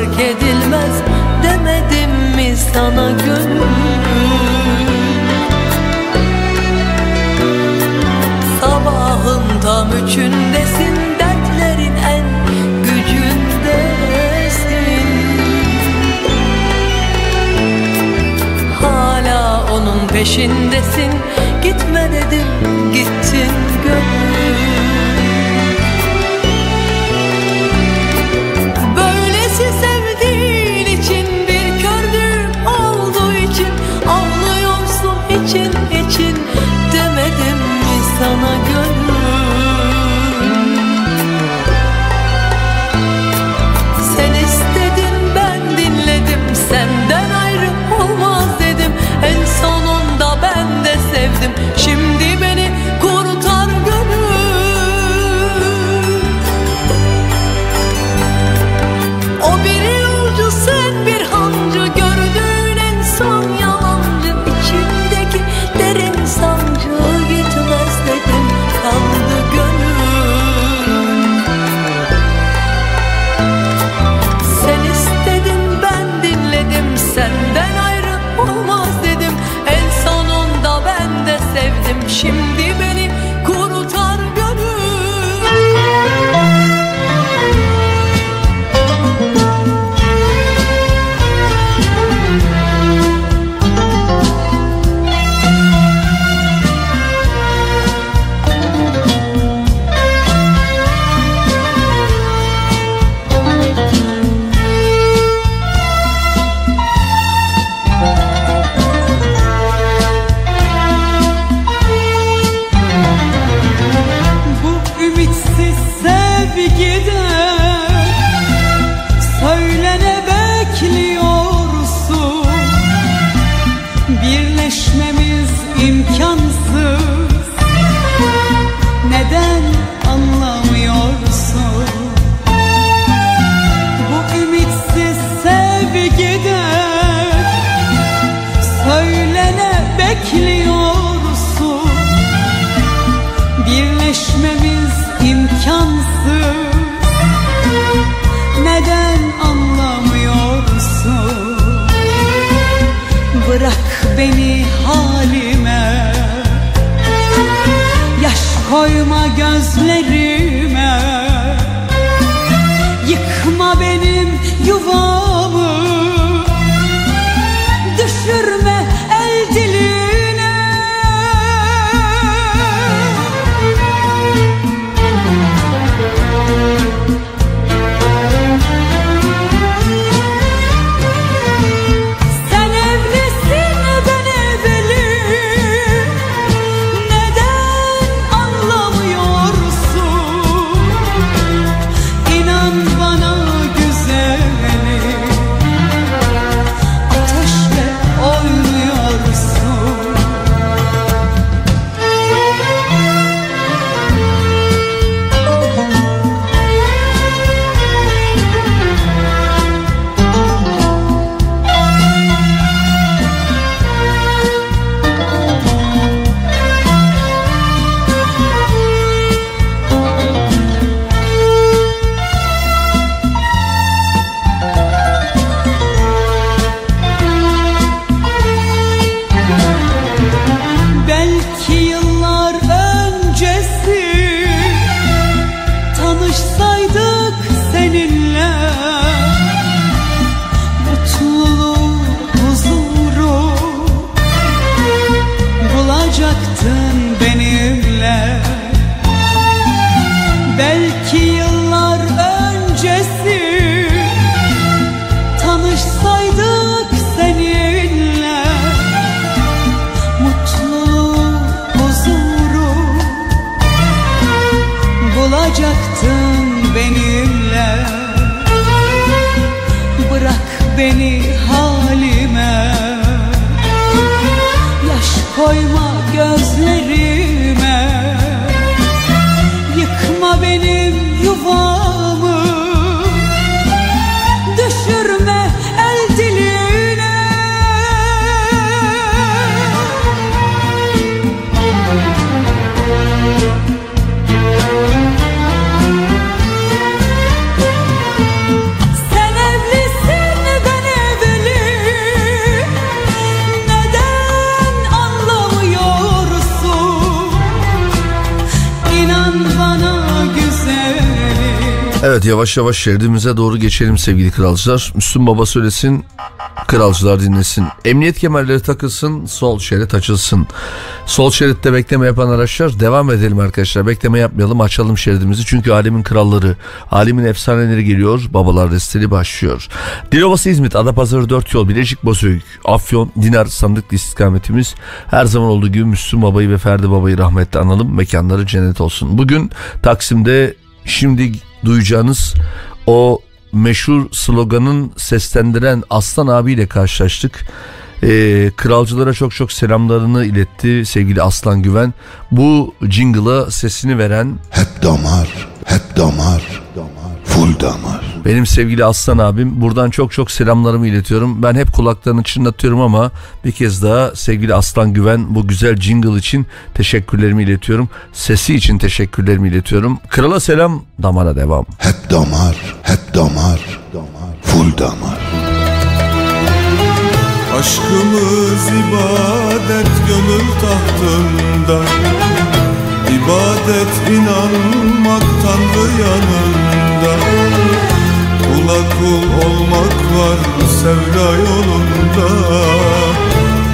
terk edilmez demedim mi sana gönül Sabahın tam üçündesin dertlerin en gücündesin. Hala onun peşindesin yavaş yavaş şeridimize doğru geçelim sevgili kralcılar. Müslüm Baba söylesin, kralcılar dinlesin. Emniyet kemerleri takılsın, sol şerit açılsın. Sol şeritte bekleme yapan araçlar devam edelim arkadaşlar. Bekleme yapmayalım, açalım şeridimizi. Çünkü alemin kralları, alemin efsaneleri geliyor. Babalar desteli başlıyor. Dilovası İzmit, Adapazarı 4 yol, Bilecik Bozüyük, Afyon, Dinar sandıklı istikametimiz. Her zaman olduğu gibi Müslüm Baba'yı ve Ferdi Baba'yı rahmetle analım. Mekanları cennet olsun. Bugün Taksim'de şimdi duyacağınız o meşhur sloganın seslendiren Aslan abiyle karşılaştık. Ee, kralcılara çok çok selamlarını iletti sevgili Aslan Güven. Bu jingle'a sesini veren Hep damar, hep damar, full damar. Benim sevgili Aslan abim. Buradan çok çok selamlarımı iletiyorum. Ben hep kulaklarını çınlatıyorum ama bir kez daha sevgili Aslan Güven bu güzel jingle için teşekkürlerimi iletiyorum. Sesi için teşekkürlerimi iletiyorum. Krala selam, damara devam. Hep damar, hep damar, full damar. Aşkımız ibadet gönül tahtında İbadet inanmak Tanrı yanında Kula kul olmak var sevda yolunda.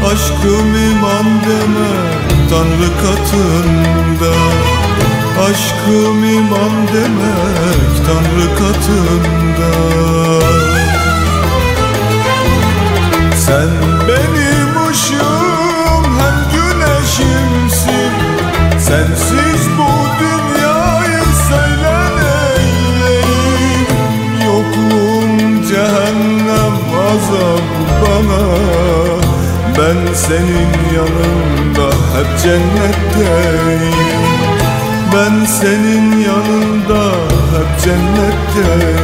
Aşkım iman deme Tanrı katında. Aşkım iman demek Tanrı katında senin yanında hep cennetteyim. Ben senin yanında hep cennetteyim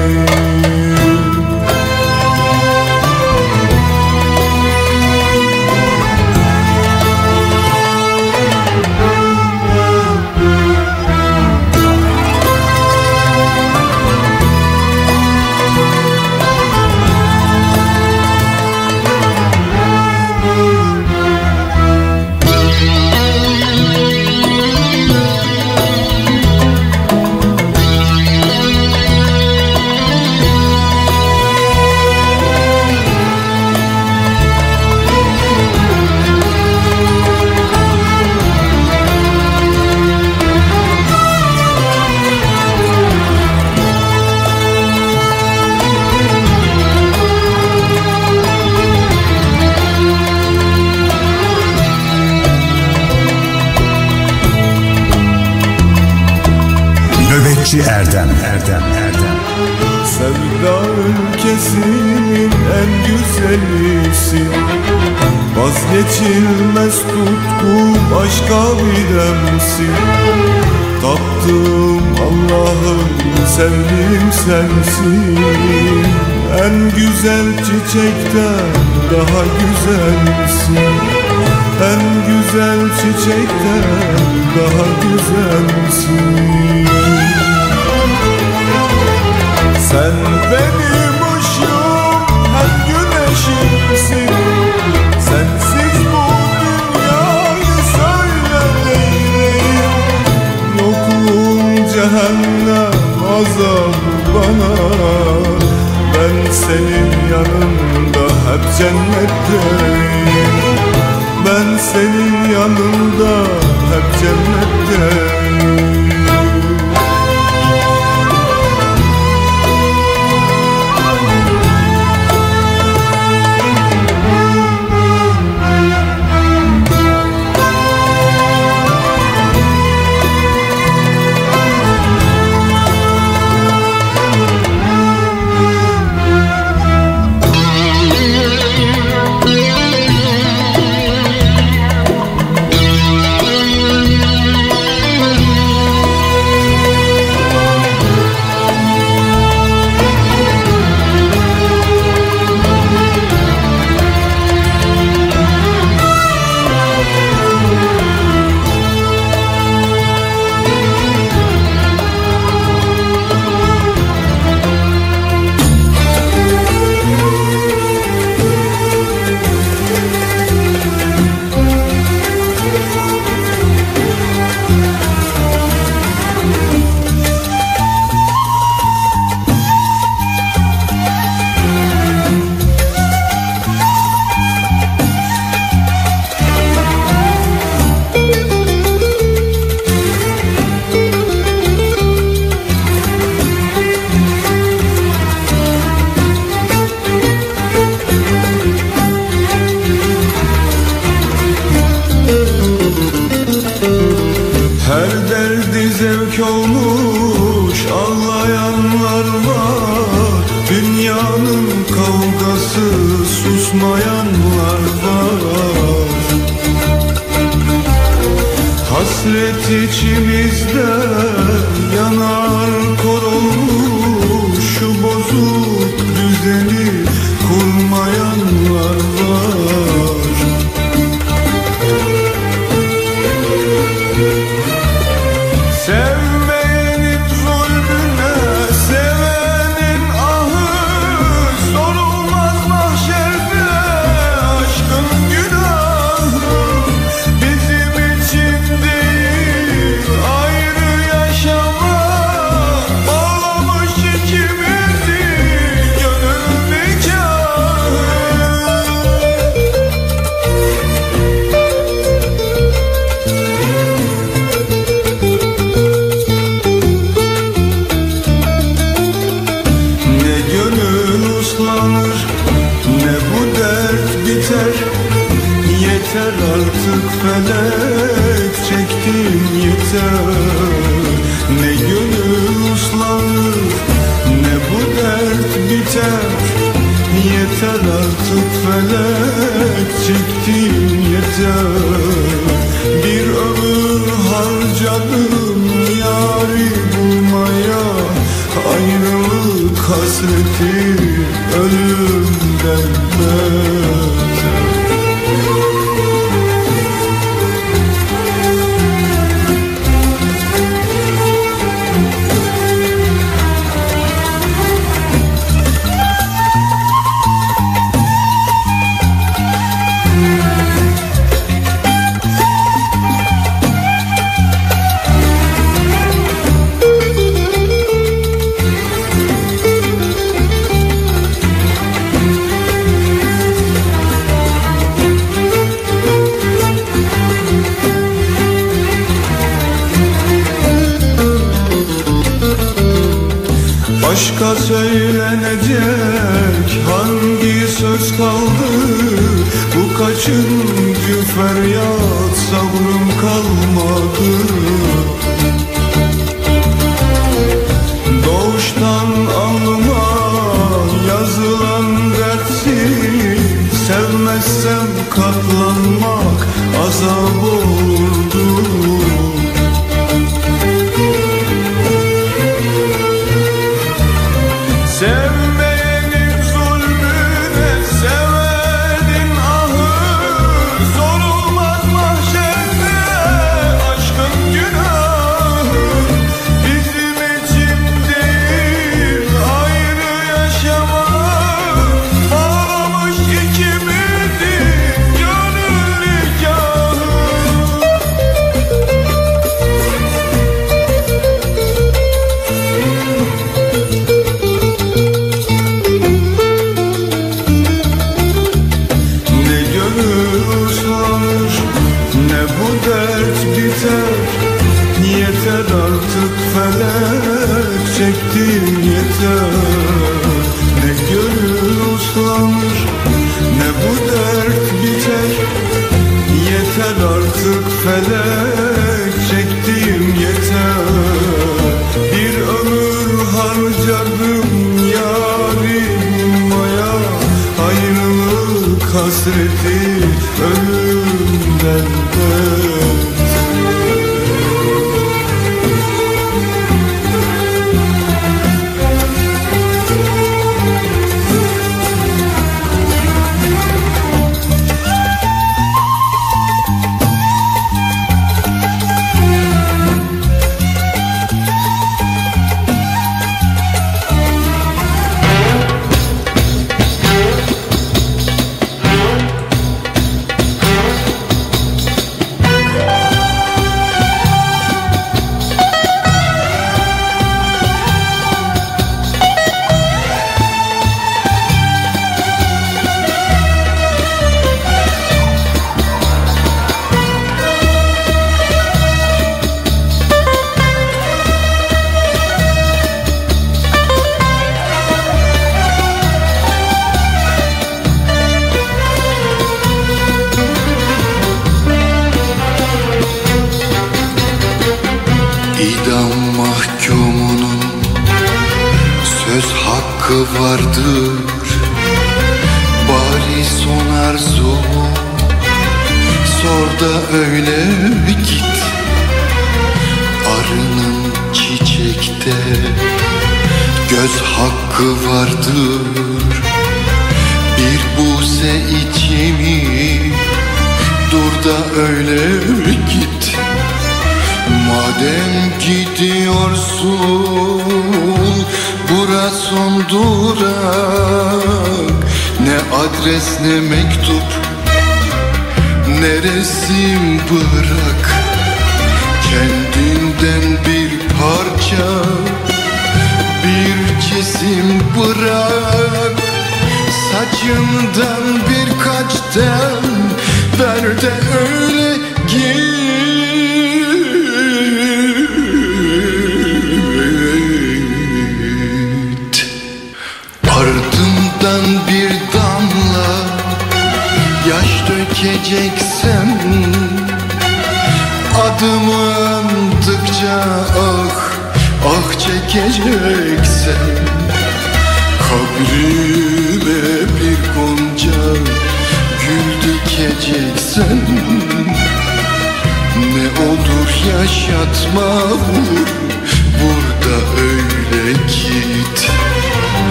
içimizde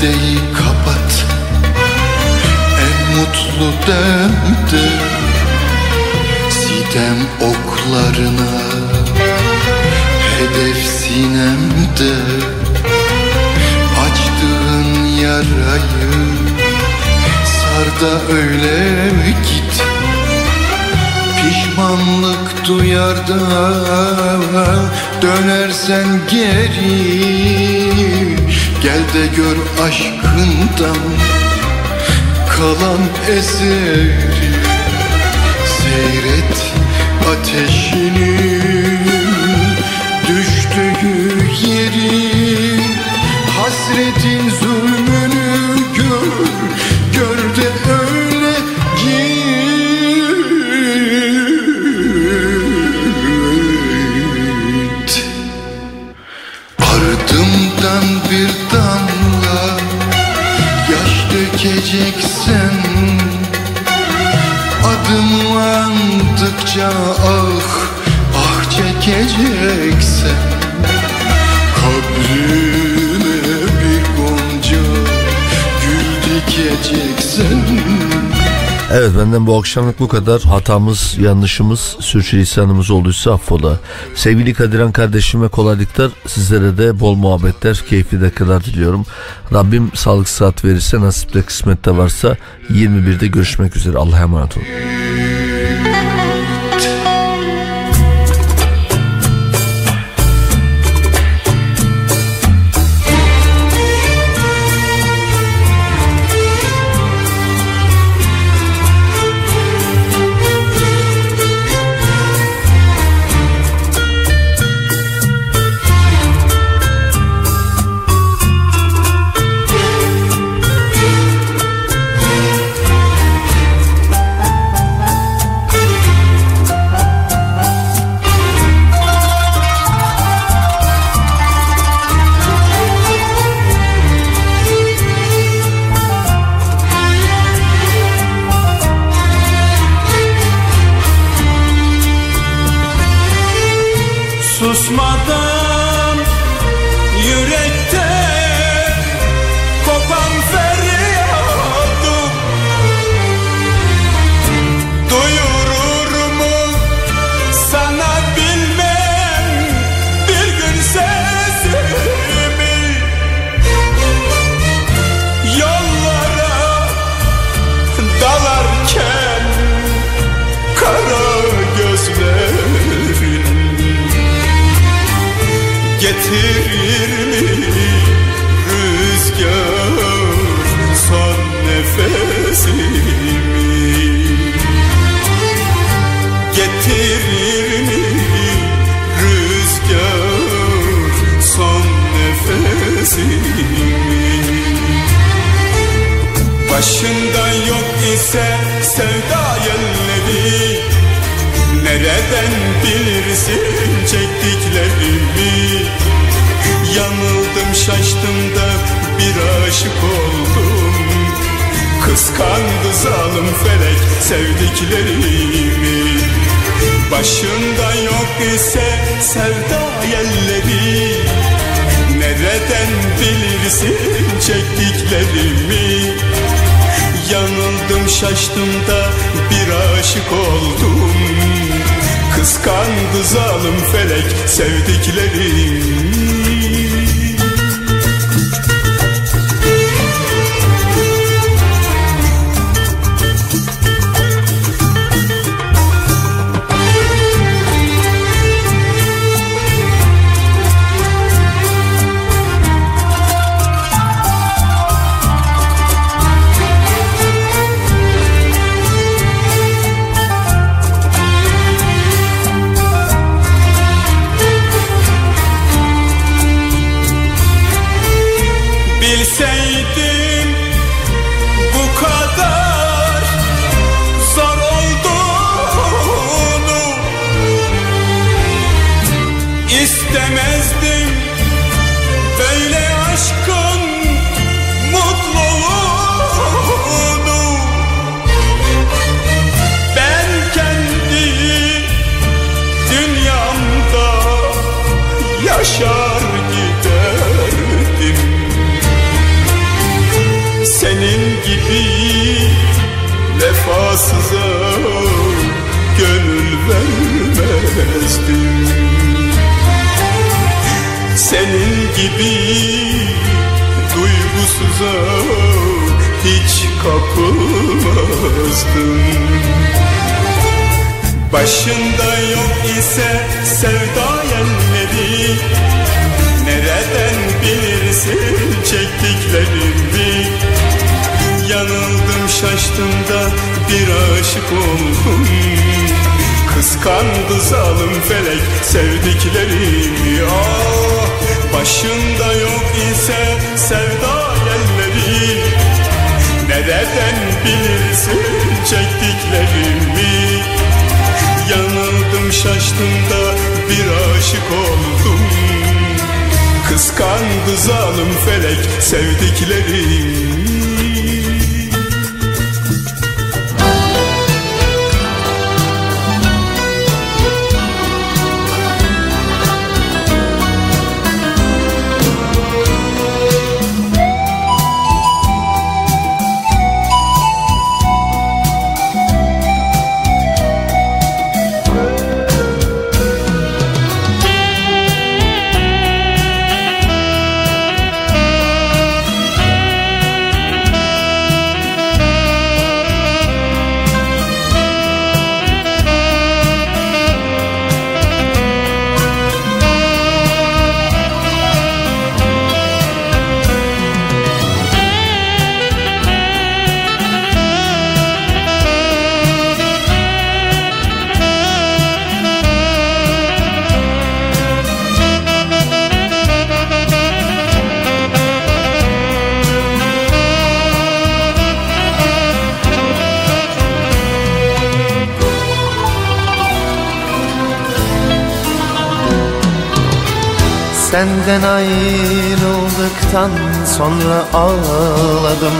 perdeyi kapat En mutlu demde. Sitem oklarına Hedef sinemde. Açtığın yarayı Sar da öyle git. Pişmanlık duyar da dönersen geri Gel de gör aşkından kalan eseri. Seyret ateşinin andıkça ah ah çekeceksen Kabrime bir gonca gül dikeceksen Evet benden bu akşamlık bu kadar. Hatamız, yanlışımız, sürçülisanımız olduysa affola. Sevgili Kadiran kardeşime kolaylıklar, sizlere de bol muhabbetler, keyifli dakikalar diliyorum. Rabbim sağlık sıhhat verirse, nasipte kısmette varsa 21'de görüşmek üzere. Allah'a emanet olun. Çektiklerimi Yanıldım şaştım da bir aşık oldum. Kıskandı zalim felek sevdiklerimi Kıskandı zalim felek sevdiklerimi Senden ayrıldıktan sonra ağladım.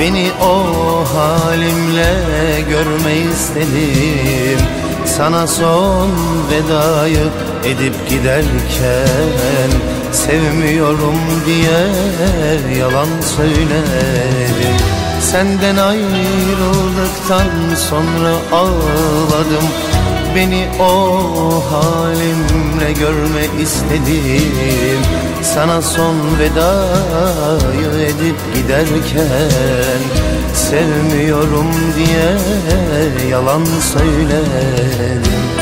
Beni o halimle görme istedim. Sana son vedayı edip giderken Sevmiyorum diye yalan söyledim. Senden ayrıldıktan sonra ağladım Beni o halimle görme istedim. Sana son vedayı edip giderken Sevmiyorum diye yalan söyledim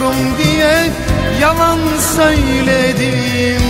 Sevmiyorum diye yalan söyledim